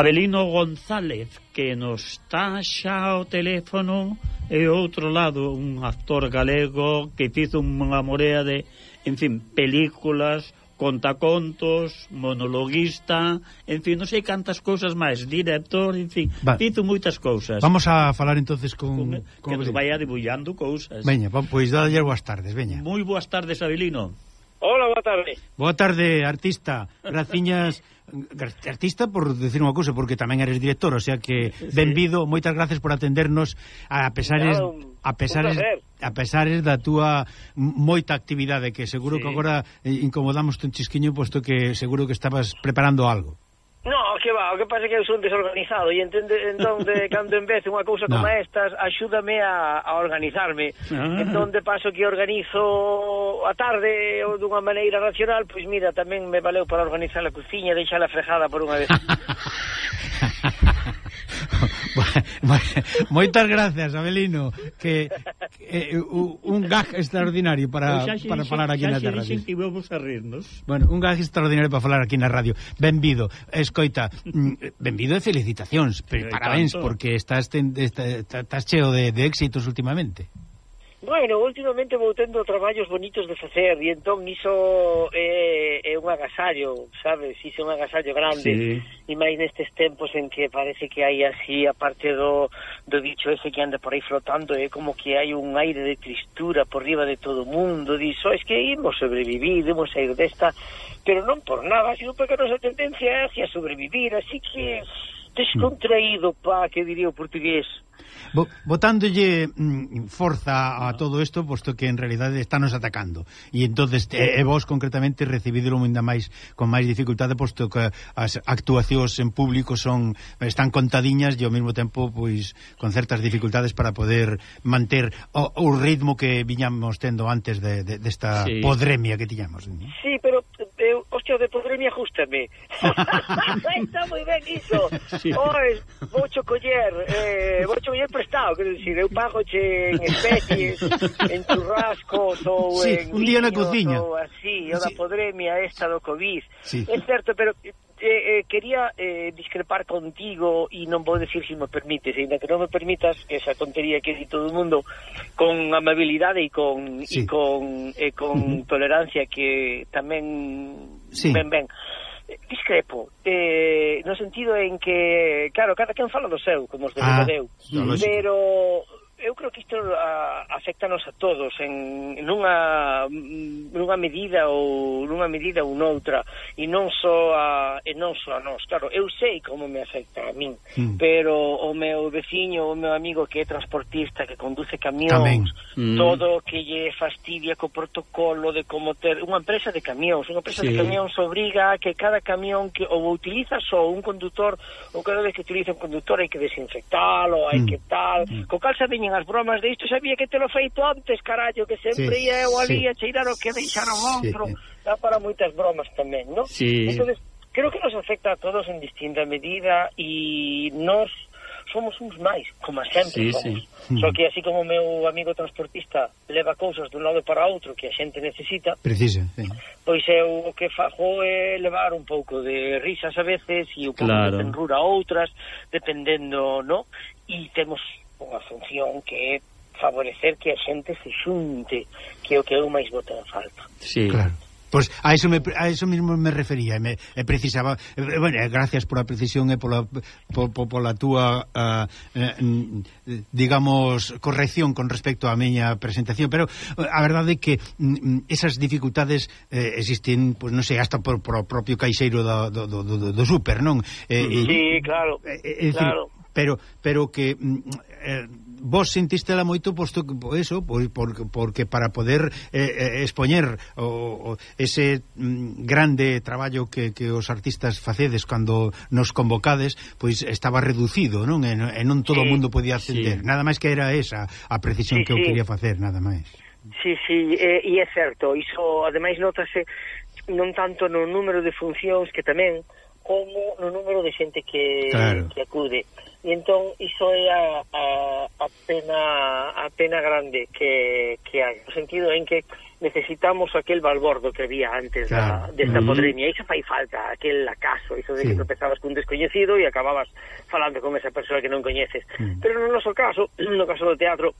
Abelino González, que nos está xa o teléfono, e outro lado, un actor galego que fizo unha morea de, en fin, películas, contacontos, monologuista, en fin, non sei cantas cousas máis, director, en fin, vale. fizo moitas cousas. Vamos a falar entonces con... con, con que nos vaya debullando cousas. Veña, pois pues, dalle boas tardes, veña. Moi boas tardes, Abelino. Hola, boa tarde. Boa tarde, artista. Graciñas artista por decir unha cousa porque tamén eres director, o sea que sí. benvido, moitas gracias por atendernos a pesares a pesares a pesares da túa moita actividade que seguro sí. que agora eh, incomodamos un chisquiño posto que seguro que estabas preparando algo. No, que va, o que pasa é que eu son desorganizado e entende, entón, de, (laughs) cando en vez unha cousa no. como estas, axúdame a, a organizarme. Ah. Entón, de paso que organizo a tarde ou dunha maneira racional, pois mira, tamén me valeu para organizar a cociña e deixala frejada por unha vez. (laughs) Moitas gracias, Abelino, que, que un gag extraordinario para, pois xa, xa, para falar aquí xa, na radio Xa que vamos a rirnos. Bueno, un gag extraordinario para falar aquí na radio. Benvido, escoita, mm, benvido e felicitacións, pero, pero parabéns, tanto. porque estás, ten, estás, estás cheo de, de éxitos últimamente. Bueno, últimamente vou tendo traballos bonitos de facer e entón iso é, é un agasallo, sabes? Iso é un agasallo grande sí. e máis nestes tempos en que parece que hai así a parte do, do dicho ese que anda por aí flotando é como que hai un aire de tristura por riba de todo o mundo diso, es que imos sobrevivir, imos sair desta pero non por nada, sino porque a nosa tendencia é hacia sobrevivir así que descontraído, pa, que diría o portugués. Bo, botándolle mm, forza a todo isto, posto que en realidade estános atacando. E entonces e, e vos concretamente recibídelo ainda máis con máis dificultade posto que as actuacións en público son están contadiñas e ao mesmo tempo pois con certas dificultades para poder manter o, o ritmo que viñamos tendo antes de, de, desta sí. podremia que tiñamos. ¿no? Sí, pero iso de podremia gustame. (laughs) Ah, está moi ben iso. Sí. Ois, voucho coller, eh, voucho coller prestado, quero dicir, eu pago che en especies, (laughs) en churrascos ou sí, en un día na cociña. Ou así, sí. da podremia esta do Covid. Sí. É certo, pero eh, eh, quería eh, discrepar contigo e non vou decir se si me permites, ainda que non me permitas esa tontería que di todo o mundo con amabilidade e con sí. e con e eh, con tolerancia que tamén Sí. Ben, ben. Discrepo, eh, no sentido en que, claro, cada quen fala do seu, como os de ah, eu, pero eu creo que isto a, afectanos a todos en nunha nunha medida ou nunha medida ou noutra e non só a e non só a nós. Claro, eu sei como me afecta a min, mm. pero o meu veciño, o meu amigo que é transportista, que conduce camións, mm. todo que lle fastidia co protocolo de como ter unha empresa de camións, unha empresa sí. de camións obriga a que cada camión que ou utiliza só un conductor, ou cada vez que utiliza un conductor hai que desinfectalo, hai mm. que tal, mm. co cal xa veñen as bromas de isto sabía que te lo feito antes, carallo, que sempre sí, ia eu ali sí. a cheirar o que deixaron outro, sí. dá para moitas bromas tamén, non? Sí. Entonces, creo que nos afecta a todos en distinta medida e nos somos uns máis, como sempre sí, somos. Sí. Só que así como o meu amigo transportista leva cousas dun lado para outro que a xente necesita, precisa, sí. pois eu o que fajo é levar un pouco de risas a veces e un pouco claro. de tenrura a outras, dependendo, no? E temos unha función que é favorecer que a xente se xunte, que é o que eu máis boto en falta. Sí. Claro. Pois pues a eso me a eso mismo me refería, me e precisaba, bueno, gracias pola precisión e pola por, por pola túa uh, eh, digamos corrección con respecto á miña presentación, pero eh, a verdade é que mm, esas dificultades eh, existen, pois pues, non sei, hasta por, por o propio caixeiro do do, do, do, do super, non? Eh, sí, claro. Eh, eh, é, é, claro. Decir, pero pero que mm, eh, vos sentistela moito posto que eso, por, por, porque para poder eh, eh, expoñer o, o ese mm, grande traballo que, que os artistas facedes cando nos convocades, pois estaba reducido, non? E, e non todo o sí, mundo podía acender Sí. Nada máis que era esa a precisión sí, que eu sí. quería facer, nada máis. Sí, sí, e, e é certo, iso ademais notase non tanto no número de funcións que tamén como no número de xente que, claro. que acude. E entón, iso é a, a, a, pena, a pena grande que, que hai. O sentido en que necesitamos aquel balbordo que había antes claro. da, desta de mm. podremia. Iso fai falta, aquel acaso, iso de sí. que tropezabas cun descoñecido e acababas falando con esa persoa que non coñeces. Mm. Pero no noso caso, no caso do teatro,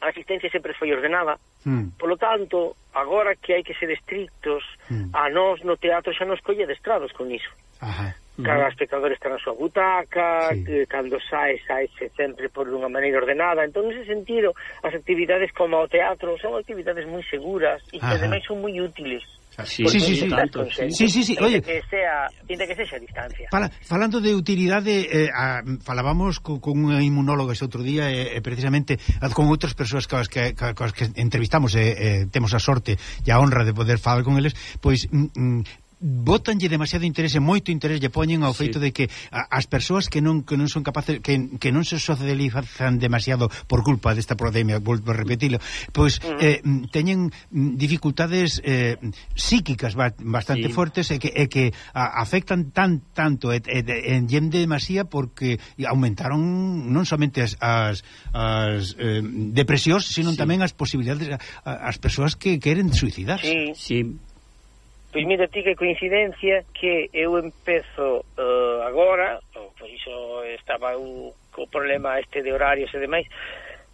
a asistencia sempre foi ordenada. Mm. Polo tanto, agora que hai que ser estrictos, mm. a nós no teatro xa nos colle destrados con iso. Ajá cada espectador está na súa butaca, sí. que cando sae, saise sempre por unha maneira ordenada. Entón, nese sentido, as actividades como o teatro son actividades moi seguras e que ademais son moi útiles. Sí, sí, sí, sí, tanto, sí, sí, sí, sí, oye, que sea, tiende que sexa a distancia. Fala, falando de utilidade, eh, a, falábamos co, con unha inmunóloga ese outro día e eh, precisamente con outras persoas coas que, coas que entrevistamos e eh, eh, temos a sorte e a honra de poder falar con eles, pois mm, mm botanlle demasiado interese, moito interés lle poñen ao feito sí. de que a, as persoas que non que non son capaces que, que non se socializan demasiado por culpa desta pandemia, volvo a repetilo, pois uh eh, teñen mm, dificultades eh, psíquicas bastante sí. fortes e que, e que a, afectan tan tanto e, e, e en demasía porque aumentaron non somente as, as, as eh, depresións, sino sí. tamén as posibilidades a, a, as persoas que queren suicidarse. Sí, sí Pois mira ti que coincidencia que eu empezo uh, agora, oh, por iso estaba o co problema este de horarios e demais,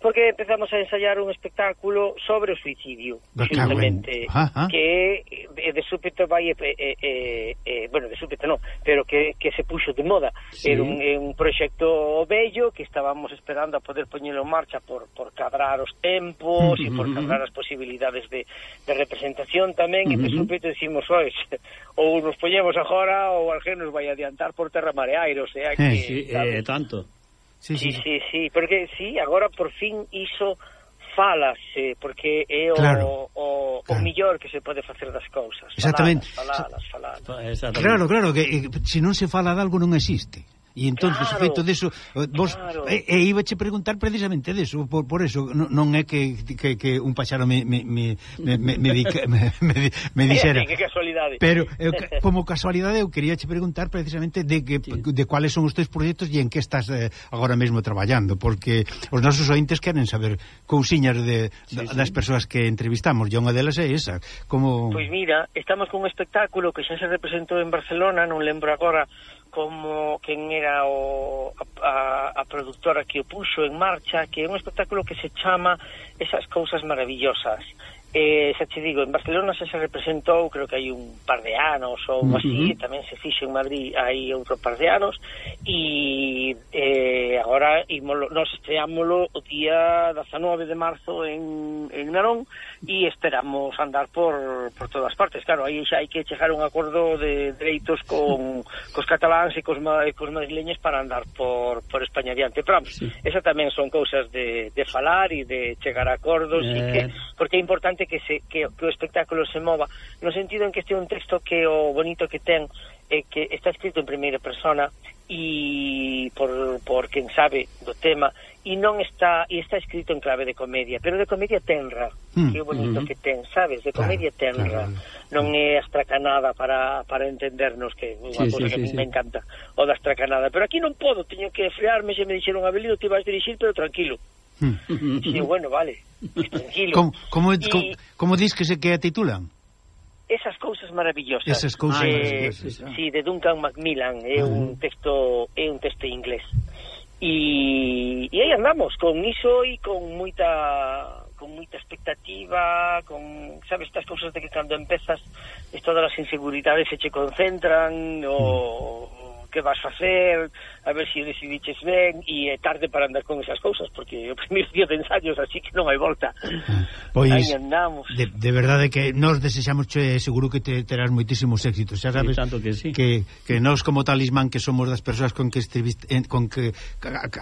porque empezamos a ensayar un espectáculo sobre o suicidio, But justamente, ah, ah. que eh, de súpeto vai, eh, eh, eh, eh, bueno, de súpeto non, pero que, que se puxo de moda. Sí. Era un, eh, un proxecto bello que estábamos esperando a poder poñelo en marcha por, por cadrar os tempos e uh -huh. por cadrar as posibilidades de, de representación tamén, e de súpeto dicimos, ois, ou nos poñemos agora ou alguén nos vai adiantar por terra mare o sea que... Eh, sí, eh, tanto. Sí, sí, sí, sí, porque sí, agora por fin iso falase, porque é o, claro, o, o claro. millor que se pode facer das cousas. Exactamente. Faladas, faladas, faladas. Exactamente. Claro, claro, que eh, se non se fala de algo non existe. E entonces claro, o feito deso, eh, vos claro. e, e iba che preguntar precisamente deso, por, por eso non, non é que, que, que un paxaro me me me me me, me, (laughs) me, me, me dixera. que casualidade. Pero (laughs) eu, como casualidade eu quería che preguntar precisamente de que sí. de cuáles son os teus proxectos e en que estás eh, agora mesmo traballando, porque os nosos ointes queren saber cousiñas de, sí, da, sí. das persoas que entrevistamos, e unha delas é esa. Como Pois pues mira, estamos con un espectáculo que xa se representou en Barcelona, non lembro agora como quen era o, a, a productora que o puxo en marcha, que é un espectáculo que se chama Esas Cousas Maravillosas. Eh, xa te digo, en Barcelona xa se representou creo que hai un par de anos ou uh -huh. así, tamén se fixo en Madrid hai outro par de anos e eh, agora imolo, nos estreámolo o día 19 de marzo en, en Narón e esperamos andar por, por todas partes. Claro, aí xa hai que chegar un acordo de dereitos con cos cataláns e cos, ma, e cos madrileños para andar por, por España adiante. Pero, vamos, sí. esa tamén son cousas de, de falar e de chegar a acordos eh... e que, eh. porque é importante que, se, que, que o espectáculo se mova no sentido en que este é un texto que o bonito que ten é que está escrito en primeira persona e por, por quen sabe do tema e non está e está escrito en clave de comedia, pero de comedia tenra, mm, que é o bonito mm, que ten, sabes, de comedia claro, tenra. Claro. Non é astracanada para, para entendernos que é unha sí, cousa sí, que sí, me sí. encanta, o da astracanada, pero aquí non podo, teño que frearme, se me dixeron Abelido, te vas dirixir, pero tranquilo. Hmm. (laughs) Si, sí, bueno, vale, tranquilo. Como, como, y, como, como dis que se que a titulan? Esas cousas maravillosas. Esas cousas eh, maravillosas. Ah. Sí, de Duncan Macmillan, é ah, un eh. texto é un texto inglés. E, e aí andamos con iso e con moita con moita expectativa, con sabes estas cousas de que cando empezas todas as inseguridades se che concentran o mm que vas facer, a ver se si decidiches ben, e é tarde para andar con esas cousas, porque o (laughs) primeiro día de ensaios, así que non hai volta. Pois, Aí andamos. De, de verdade que nos desexamos, che, seguro que te terás moitísimos éxitos, xa sabes, sí, tanto que, sí. que, que nos como talismán que somos das persoas con que, con que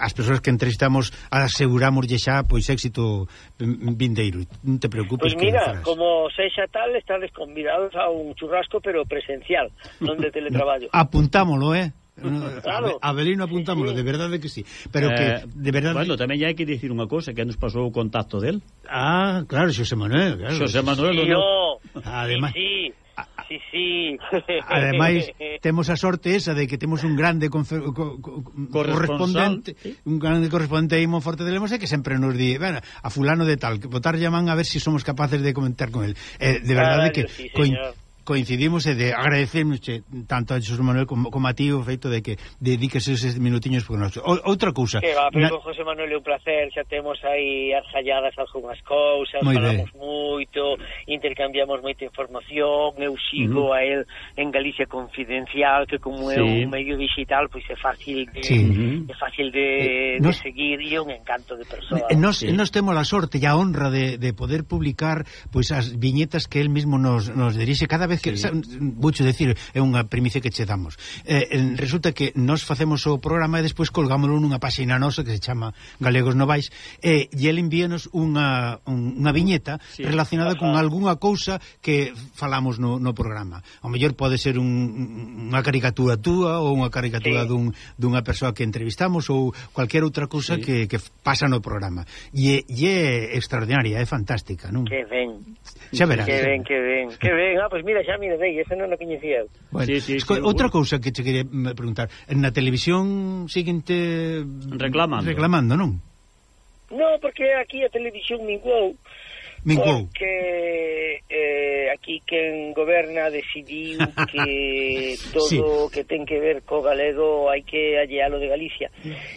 as persoas que entrevistamos aseguramos xa, pois, éxito vindeiro, non te preocupes. Pois mira, que como sexa tal, estades convidados a un churrasco, pero presencial, onde (laughs) teletraballo. Apuntámolo, eh? (laughs) Claro. Abelino apuntámoslo, de verdade que sí. Pero eh, que, de verdade... Bueno, tamén hai que dicir unha cousa, que nos pasou o contacto del. Ah, claro, Xosé Manuel, claro. Xosé Manuel, sí, no. Oh. Ademais... Sí, sí. Sí, sí. (laughs) Ademais, temos a sorte esa de que temos un grande co co correspondente, ¿sí? un grande correspondente aí moi forte de Lemos que sempre nos di, bueno, a fulano de tal, que botar llaman a ver se si somos capaces de comentar con el. Eh, de verdade claro, que sí, coin, coincidimos e de agradecernos tanto a Xosé Manuel como, como a ti o feito de que dediques esos minutiños por nós. Outra cousa. Que va, pero na... José Manuel é un placer, xa temos aí arxalladas algunhas cousas, Muy falamos moito, intercambiamos moita información, eu sigo uh -huh. a el en Galicia Confidencial, que como sí. é un medio digital, pois é fácil de, sí. é fácil de, eh, nos... de seguir e un encanto de persoa. Eh, nos, sí. nos temos a sorte e a honra de, de poder publicar pois pues, as viñetas que el mismo nos, nos dirixe cada vez sabes que sí. sab, decir, é unha primicia que che damos. Eh, resulta que nos facemos o programa e despois colgámoslo nunha páxina nosa que se chama Galegos Novais eh, e el envíanos unha, un, unha viñeta sí. relacionada Ajá. con algunha cousa que falamos no, no programa. O mellor pode ser un, unha caricatura túa ou unha caricatura sí. dun, dunha persoa que entrevistamos ou cualquier outra cousa sí. que, que pasa no programa. E, e é extraordinaria, é fantástica, non? Que ben. Xa verás. Que ben, que ben, que ben. Ah, pois pues mira, xa mira, dei, ese non o coñecía. Bueno, sí, sí, esco, sí, outra bueno. cousa que che quería preguntar, na televisión seguinte reclamando. Reclamando, non? No, porque aquí a televisión minguou Minkou. Porque eh, aquí quen goberna decidiu que (laughs) todo sí. que ten que ver co galego hai que allealo de Galicia.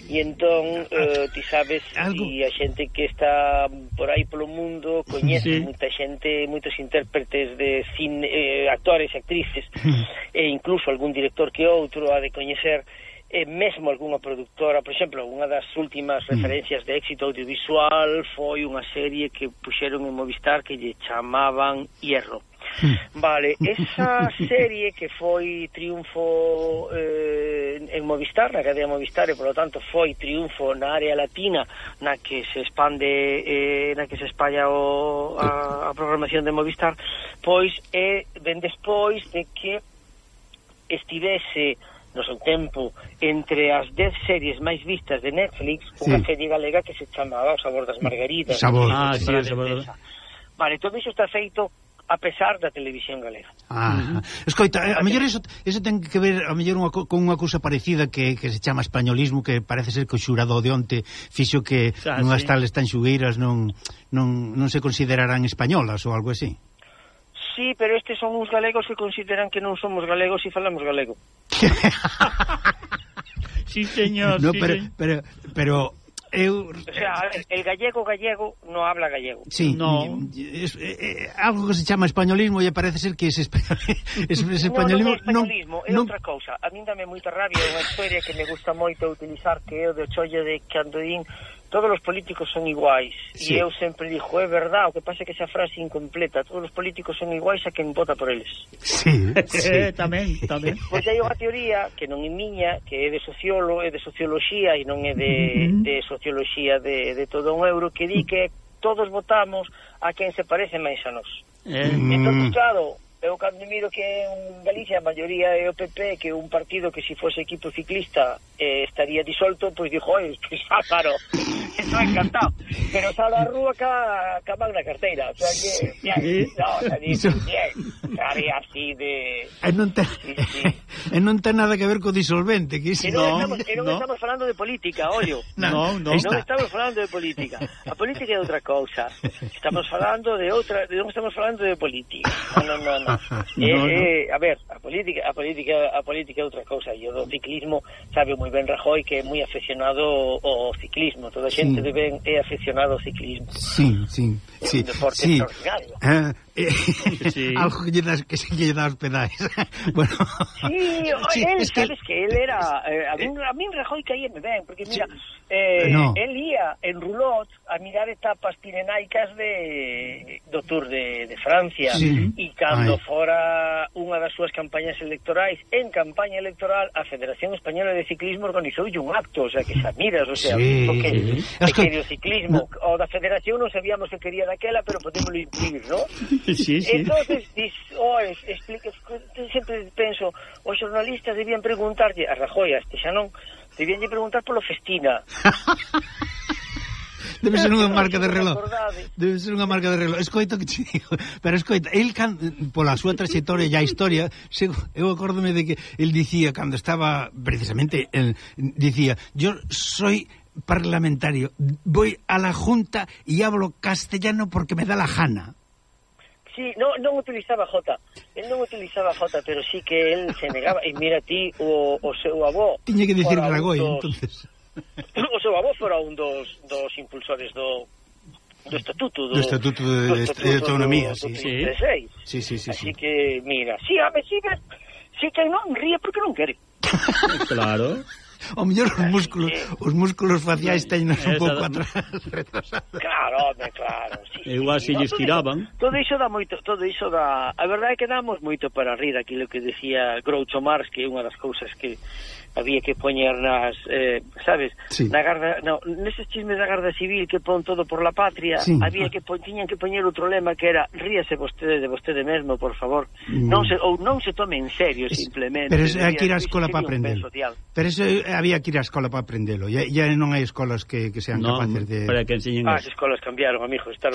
E entón, eh, ti sabes, (laughs) Algo... e a xente que está por aí polo mundo coñece sí. moita xente, moitos intérpretes de cine, eh, actores e actrices, (laughs) e incluso algún director que outro ha de coñecer e mesmo algunha productora, por exemplo, unha das últimas mm. referencias de éxito audiovisual foi unha serie que puxeron en Movistar que lle chamaban Hierro. Mm. Vale, (laughs) esa serie que foi triunfo eh, en Movistar, na cadea Movistar e, polo tanto, foi triunfo na área latina na que se expande eh, na que se espalla o, a, a programación de Movistar pois é ben despois de que estivese no seu tempo entre as 10 series máis vistas de Netflix unha sí. serie galega que se chamaba O Sabor das Margaritas sabor. Ah, sí, o sabor. vale, todo iso está feito a pesar da televisión galega ah, Escoita, a, a mellor eso, eso ten que ver a mellor unha, con unha cousa parecida que, que se chama españolismo que parece ser que o xurado de onte fixo que ah, unhas sí. tales tan xugueiras non, non, non se considerarán españolas ou algo así Sí, pero estes son uns galegos que consideran que non somos galegos e falamos galego. (laughs) sí, señor. No, sí, pero, señor. pero, pero eu... O sea, ver, el gallego gallego no habla gallego. Sí, no. Es, es, es, algo que se chama españolismo e parece ser que ese, espa... (laughs) ese españolismo... No, non é españolismo, é non... outra cousa. A min dame moita rabia unha historia que me gusta moito utilizar que é o de chollo de cando din todos os políticos son iguais sí. e eu sempre dixo, é verdad, o que pasa é que esa frase incompleta, todos os políticos son iguais a quen vota por eles. Sí, (laughs) sí. eh, tamén, tamén. Pois hai unha teoría que non é miña, que é de sociólogo, é de socioloxía e non é de, de socioloxía de, de todo un euro que di que todos votamos a quen se parece máis a nós. Eh, entón, claro, eu cando miro que en Galicia a maioría é o PP, que un partido que se si fose equipo ciclista eh, estaría disolto, pois dixo, oi, que xa claro, eso encantado. Pero xa a rúa ca, ca magna carteira, o sea que, bien, sí. no, xa (laughs) dixo, bien, estaría así de... E non ten, sí, sí. (laughs) E non ten nada que ver co disolvente, que iso... Non, no, estamos, non no. estamos falando de política, ollo. (laughs) Non, non. Non estamos falando de política. A política é outra cousa. Estamos falando de outra... Non estamos falando de política. Non, non, non. (laughs) no, eh, eh, a ver, a política, a política, a política é outra cousa, e o do ciclismo sabe moi ben Rajoy que é moi aficionado ao ciclismo, toda a xente sí. de ben é aficionado ao ciclismo. Sí, sí, sí. É un deporte sí. extraordinario. Eh, sí. (laughs) algo que lle das que se lle dá os pedais. (laughs) bueno. Sí, (laughs) sí él, es que... sabes que él era eh, a min a min Rajoy caíame ben, porque mira, sí. eh no. él ía en Rulot a mirar etapas pirenaicas de do Tour de, de Francia sí. e cando Ai. fora unha das súas campañas electorais, en campaña electoral a Federación Española de Ciclismo organizou un acto, o sea, que xa miras, o sea, sí. o que, sí. que, que, o ciclismo no. o da Federación non sabíamos que quería daquela, pero podemos incluir, ¿no? Sí, sí. Entonces, dis, oh, explica, sempre penso, os xornalistas debían preguntarlle a Rajoy, a este xa non, debían lle preguntar polo Festina. (laughs) Debe ser unha marca de reloj. Debe ser unha marca de reloj. Escoito que te digo. Pero escoita, el can, pola súa trayectoria e a historia, se, eu acórdome de que el dicía, cando estaba precisamente, el dicía, yo soy parlamentario, voy a la Junta y hablo castellano porque me da la jana. Sí, no, non utilizaba J. El non utilizaba J, pero sí que él se negaba. E mira ti, o, o seu avó... Tiña que dicir Ragoy, dos, entonces. (laughs) O seu avó fora un dos, dos impulsores do, do Estatuto do, do Estatuto de, do estatuto de Autonomía, do, sí, do sí. sí. Sí, sí, Así sí. que, mira, si, sí, a ver, si, sí, si que non ríe porque non quere. (laughs) claro o mellor os eh, músculos, sí. os músculos faciais teñnos un eh, pouco atrás. (laughs) Claro, home, claro. Sí, Igual se sí, lles tiraban. Todo iso dá moito, todo iso dá... A verdade é que damos moito para rir aquilo que decía Groucho Marx, que é unha das cousas que había que poñer nas, eh, sabes, sí. na garda, no, neses chismes da Garda Civil que pon todo por la patria, sí. había que po, tiñan que poñer outro lema que era ríase vostede de vostede mesmo, por favor. Mm. Non se ou non se tome en serio es, simplemente. Pero hai que ir á escola para aprender. Pero eso eh, había que ir á escola para aprendelo. Ya, ya non hai escolas que, que sean no, capaces de para que enseñen. Ah, as escolas cambiaron, amigo, está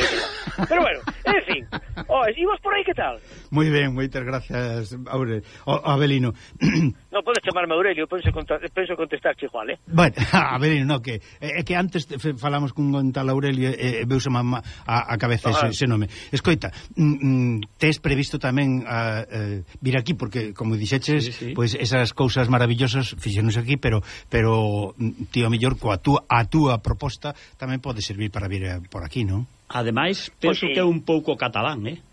Pero bueno, en fin. Oh, e vos por aí que tal? Moi ben, moitas gracias, Aure, o, Abelino. (clears throat) No, podes chamarme Aurelio, penso, penso contestarche igual, eh? Bueno, (laughs) a ver, no, que eh, é que antes falamos cun tal Aurelio e eh, veuse a, a cabeza ese, ah. ese nome. Escoita, mm, mm tes previsto tamén a, eh, vir aquí, porque, como dixeches, sí, sí. pois pues, esas cousas maravillosas fixenos aquí, pero pero mm, tío, mellor, coa túa, a túa proposta tamén pode servir para vir eh, por aquí, non? Ademais, penso pues sí. que é un pouco catalán, eh?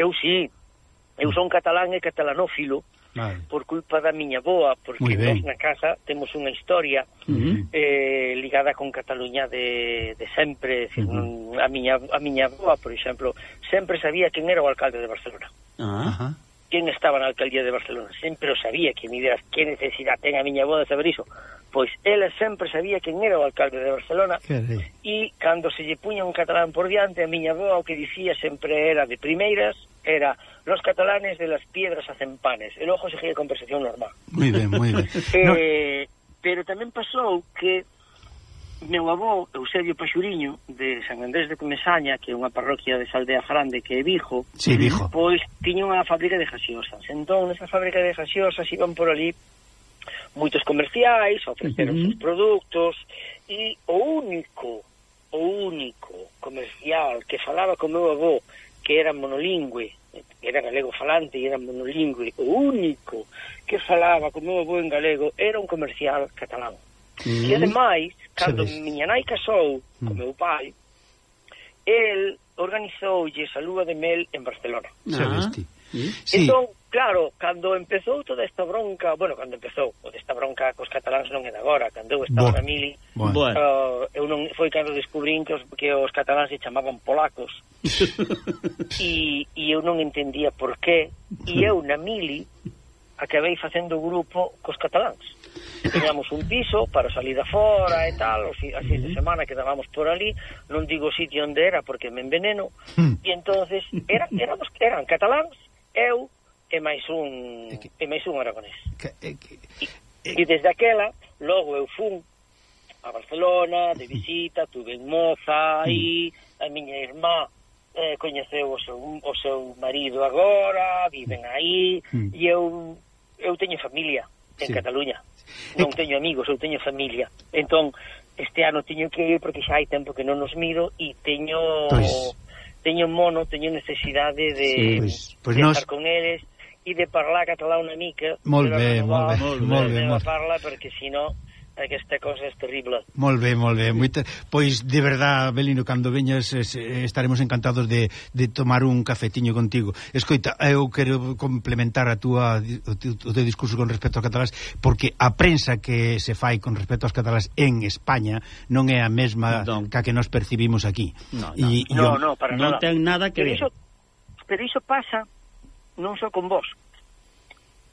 Eu sí. Eu mm. son catalán e catalanófilo vale. por culpa da miña boa, porque nós na casa temos unha historia uh -huh. eh, ligada con Cataluña de, de sempre, decir, uh -huh. a, miña, a miña boa, por exemplo, sempre sabía quen era o alcalde de Barcelona. Ah. Ajá. Uh -huh. Quen estaba na alcaldía de Barcelona, sempre o sabía, que me dirás, que necesidade ten a miña boa de saber iso? Pois ela sempre sabía quen era o alcalde de Barcelona e cando se lle puña un catalán por diante, a miña boa o que dicía sempre era de primeiras, era los catalanes de las piedras hacen panes. El ojo seguía con percepción normal. Muy ben, moi ben. (laughs) eh, no... Pero tamén pasou que meu avó, Eusebio Paxuriño, de San Andrés de Comesaña, que é unha parroquia de Saldea Grande que é Vijo, sí, Vijo. pois tiña unha fábrica de gaseosas. Entón, nesa fábrica de gaseosas iban por ali moitos comerciais, ofreceron uh -huh. os produtos, e o único, o único comercial que falaba con meu avó que era monolingüe, era galego falante e era monolingüe, o único que falaba como meu avó en galego era un comercial catalán. Mm. E ademais, cando Sabes? miña nai casou mm. co meu pai, el organizoulle a lúa de mel en Barcelona. Ah. Sabes ti? ¿Mm? Sí. Entón, claro, cando empezou toda esta bronca, bueno, cando empezou, esta bronca cos cataláns non é agora, cando eu estaba bueno. na mili, bueno. uh, eu non foi cando descubrín que os, que os cataláns se chamaban polacos. (laughs) e, e eu non entendía por qué, e eu na mili acabei facendo grupo cos cataláns. Teñamos un piso para salir fora e tal, os, a fin de semana quedábamos por ali, non digo sitio onde era porque me enveneno, hmm. e entonces era, éramos, eran cataláns eu e máis un e, que, e máis un aragonés. Que, e, que, e, e desde aquela logo eu fun a Barcelona de visita, tuve en moza aí, a miña irmá eh, coñeceu o seu, o seu marido agora, viven aí, mm. e eu eu teño familia en sí. Cataluña. Non teño amigos, eu teño familia. Entón, este ano teño que ir porque xa hai tempo que non nos miro e teño... Pois teño mono, teño necesidade de, sí, pois, pois de nos... estar con eles e de parlar catalá unha mica. Molt bé, molt bé. Molt bé, molt bé. Parla perquè, si no, aquesta cosa és terrible. Molt bé, molt bé. Ter... Pois, de verdad, Belino, cando veñas eh, estaremos encantados de, de tomar un cafetiño contigo. Escoita, eu quero complementar a túa, o, teu, o teu discurso con respecto aos catalás, porque a prensa que se fai con respecto aos catalás en España non é a mesma non. ca que nos percibimos aquí. Non, non, e, no, no, para non nada. ten nada que pero ver. Iso, pero iso pasa non só con vos.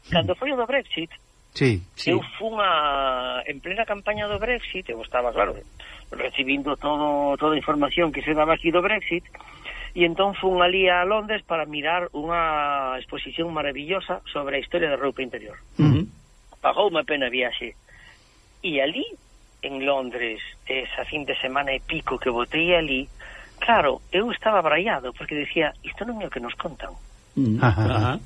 Cando foi o do Brexit, Sí, sí. Eu fun a, en plena campaña do Brexit, eu estaba, claro, recibindo todo, toda a información que se daba aquí do Brexit, e entón fun ali a Londres para mirar unha exposición maravillosa sobre a historia da roupa interior. Uh -huh. Pagou unha pena viaxe. E ali, en Londres, esa fin de semana e pico que botei ali, claro, eu estaba braiado, porque decía, isto non é o que nos contan. Ajá. Ajá.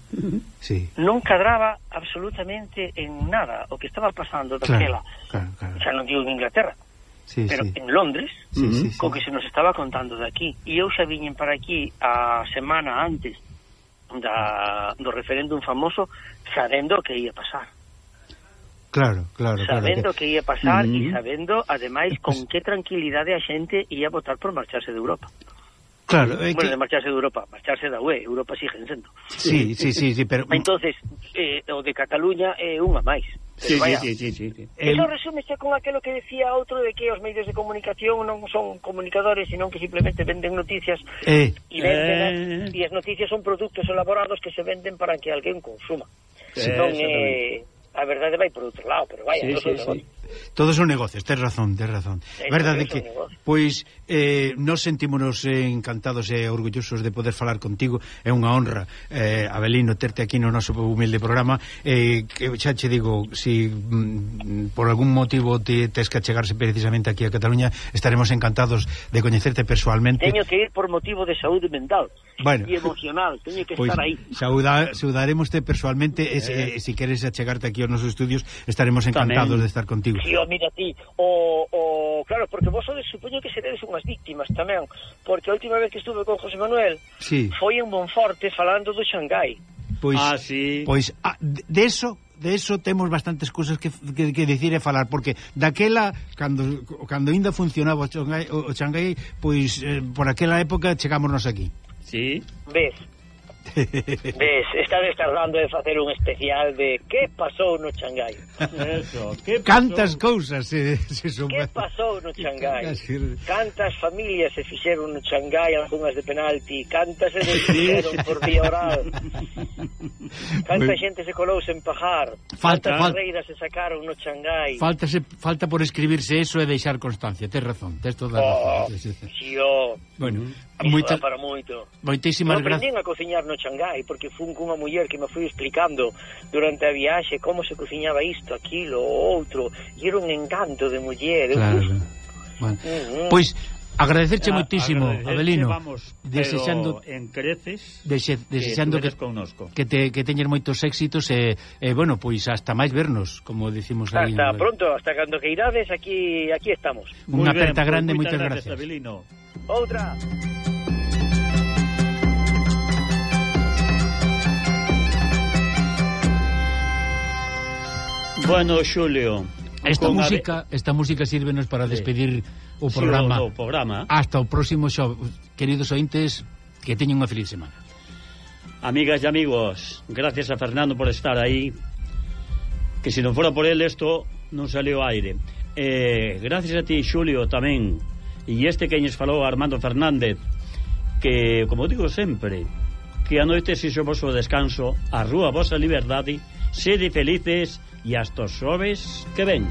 Sí. non cadraba absolutamente en nada o que estaba pasando daquela claro, claro, claro. xa non digo en Inglaterra sí, pero sí. en Londres sí, uh -huh, sí, co que se nos estaba contando de aquí e eu xa viñen para aquí a semana antes da, do referéndum famoso sabendo que ia pasar Claro, claro, sabendo claro, que... que ia pasar mm -hmm. e sabendo, ademais, con que tranquilidade a xente ia votar por marcharse de Europa. Claro, é bueno, eh, que... de marcharse de Europa, marcharse da UE, Europa siguen sendo. Sí, sí, sí, sí pero Entonces, eh, o de Cataluña é eh, unha máis. Sí, vaya, sí, sí, sí, sí. Eso resúmese con aquilo que decía outro de que os medios de comunicación non son comunicadores, senón que simplemente venden noticias eh, e venden eh... e as noticias son produtos elaborados que se venden para que alguén consuma. Sí, non, eh, a verdade vai por outro lado, pero vaya, sí, non sí, sí. Todos son negocios, tes razón, tes razón. É verdade que, pois, eh, nos sentímonos encantados e orgullosos de poder falar contigo. É unha honra, eh, Abelino, terte aquí no noso humilde programa. Eh, que xa che digo, si mm, por algún motivo te, tes que achegarse precisamente aquí a Cataluña, estaremos encantados de coñecerte personalmente. Teño que ir por motivo de saúde mental bueno, e emocional, teño que pois, estar aí. Saudar, saudaremoste personalmente, eh. e, se, e, se queres achegarte aquí aos nosos estudios, estaremos encantados Tamén. de estar contigo. Si, oh, mira ti, o, o, claro, porque vos sodes, supoño que seredes unhas víctimas tamén, porque a última vez que estuve con José Manuel sí. foi en Monforte falando do Xangai. Pois, ah, sí. pois ah, de eso de eso temos bastantes cousas que, que, que dicir e falar porque daquela cando cando aínda funcionaba o Xangai, o Xangai pois eh, por aquela época chegámonos aquí. Sí. Ves, (laughs) Ves, estades tardando de facer un especial de que pasou no Xangai. Eso, ¿Qué. Cantas cousas se, se suma. Que pasou no (laughs) Xangai? Cantas familias se fixeron no Xangai algunhas de penalti, cantas se desfixeron por vía oral. (laughs) Canta xente se colou sen pajar. Falta, Cantas se sacaron no Xangai. Falta, se, falta por escribirse eso e deixar constancia. Tes razón, tes toda a oh, razón. Sí, sí. Oh. Bueno, moita... para moito. Moitísimas gracias. Aprendín a cociñar no Xangai porque fun cunha muller que me foi explicando durante a viaxe como se cociñaba isto, aquilo, outro. E era un encanto de muller. Claro. Bueno, mm -hmm. Pois Agradecerche moitísimo, agradecerche, Abelino. Vamos, desexando en creces, dexe, desexando que, que connosco. que te que teñer moitos éxitos e, e bueno, pois hasta máis vernos, como dicimos aí. Hasta pronto, hasta cando que irades, aquí aquí estamos. Unha aperta pues, grande, moitas gracias. gracias. Abelino. Outra. Bueno, Xulio, Esta música, ave... esta música sírvenos para despedir sí. o programa. Sí, o, o programa. Hasta o próximo show. Queridos ointes, que teñen unha feliz semana. Amigas e amigos, gracias a Fernando por estar aí. Que se non fora por él isto non salió aire. Eh, gracias a ti, Xulio, tamén. E este que nos falou Armando Fernández, que, como digo sempre, que a noite se xo vosso descanso, a rúa vosa liberdade, sede felices e hasta os xoves que ven.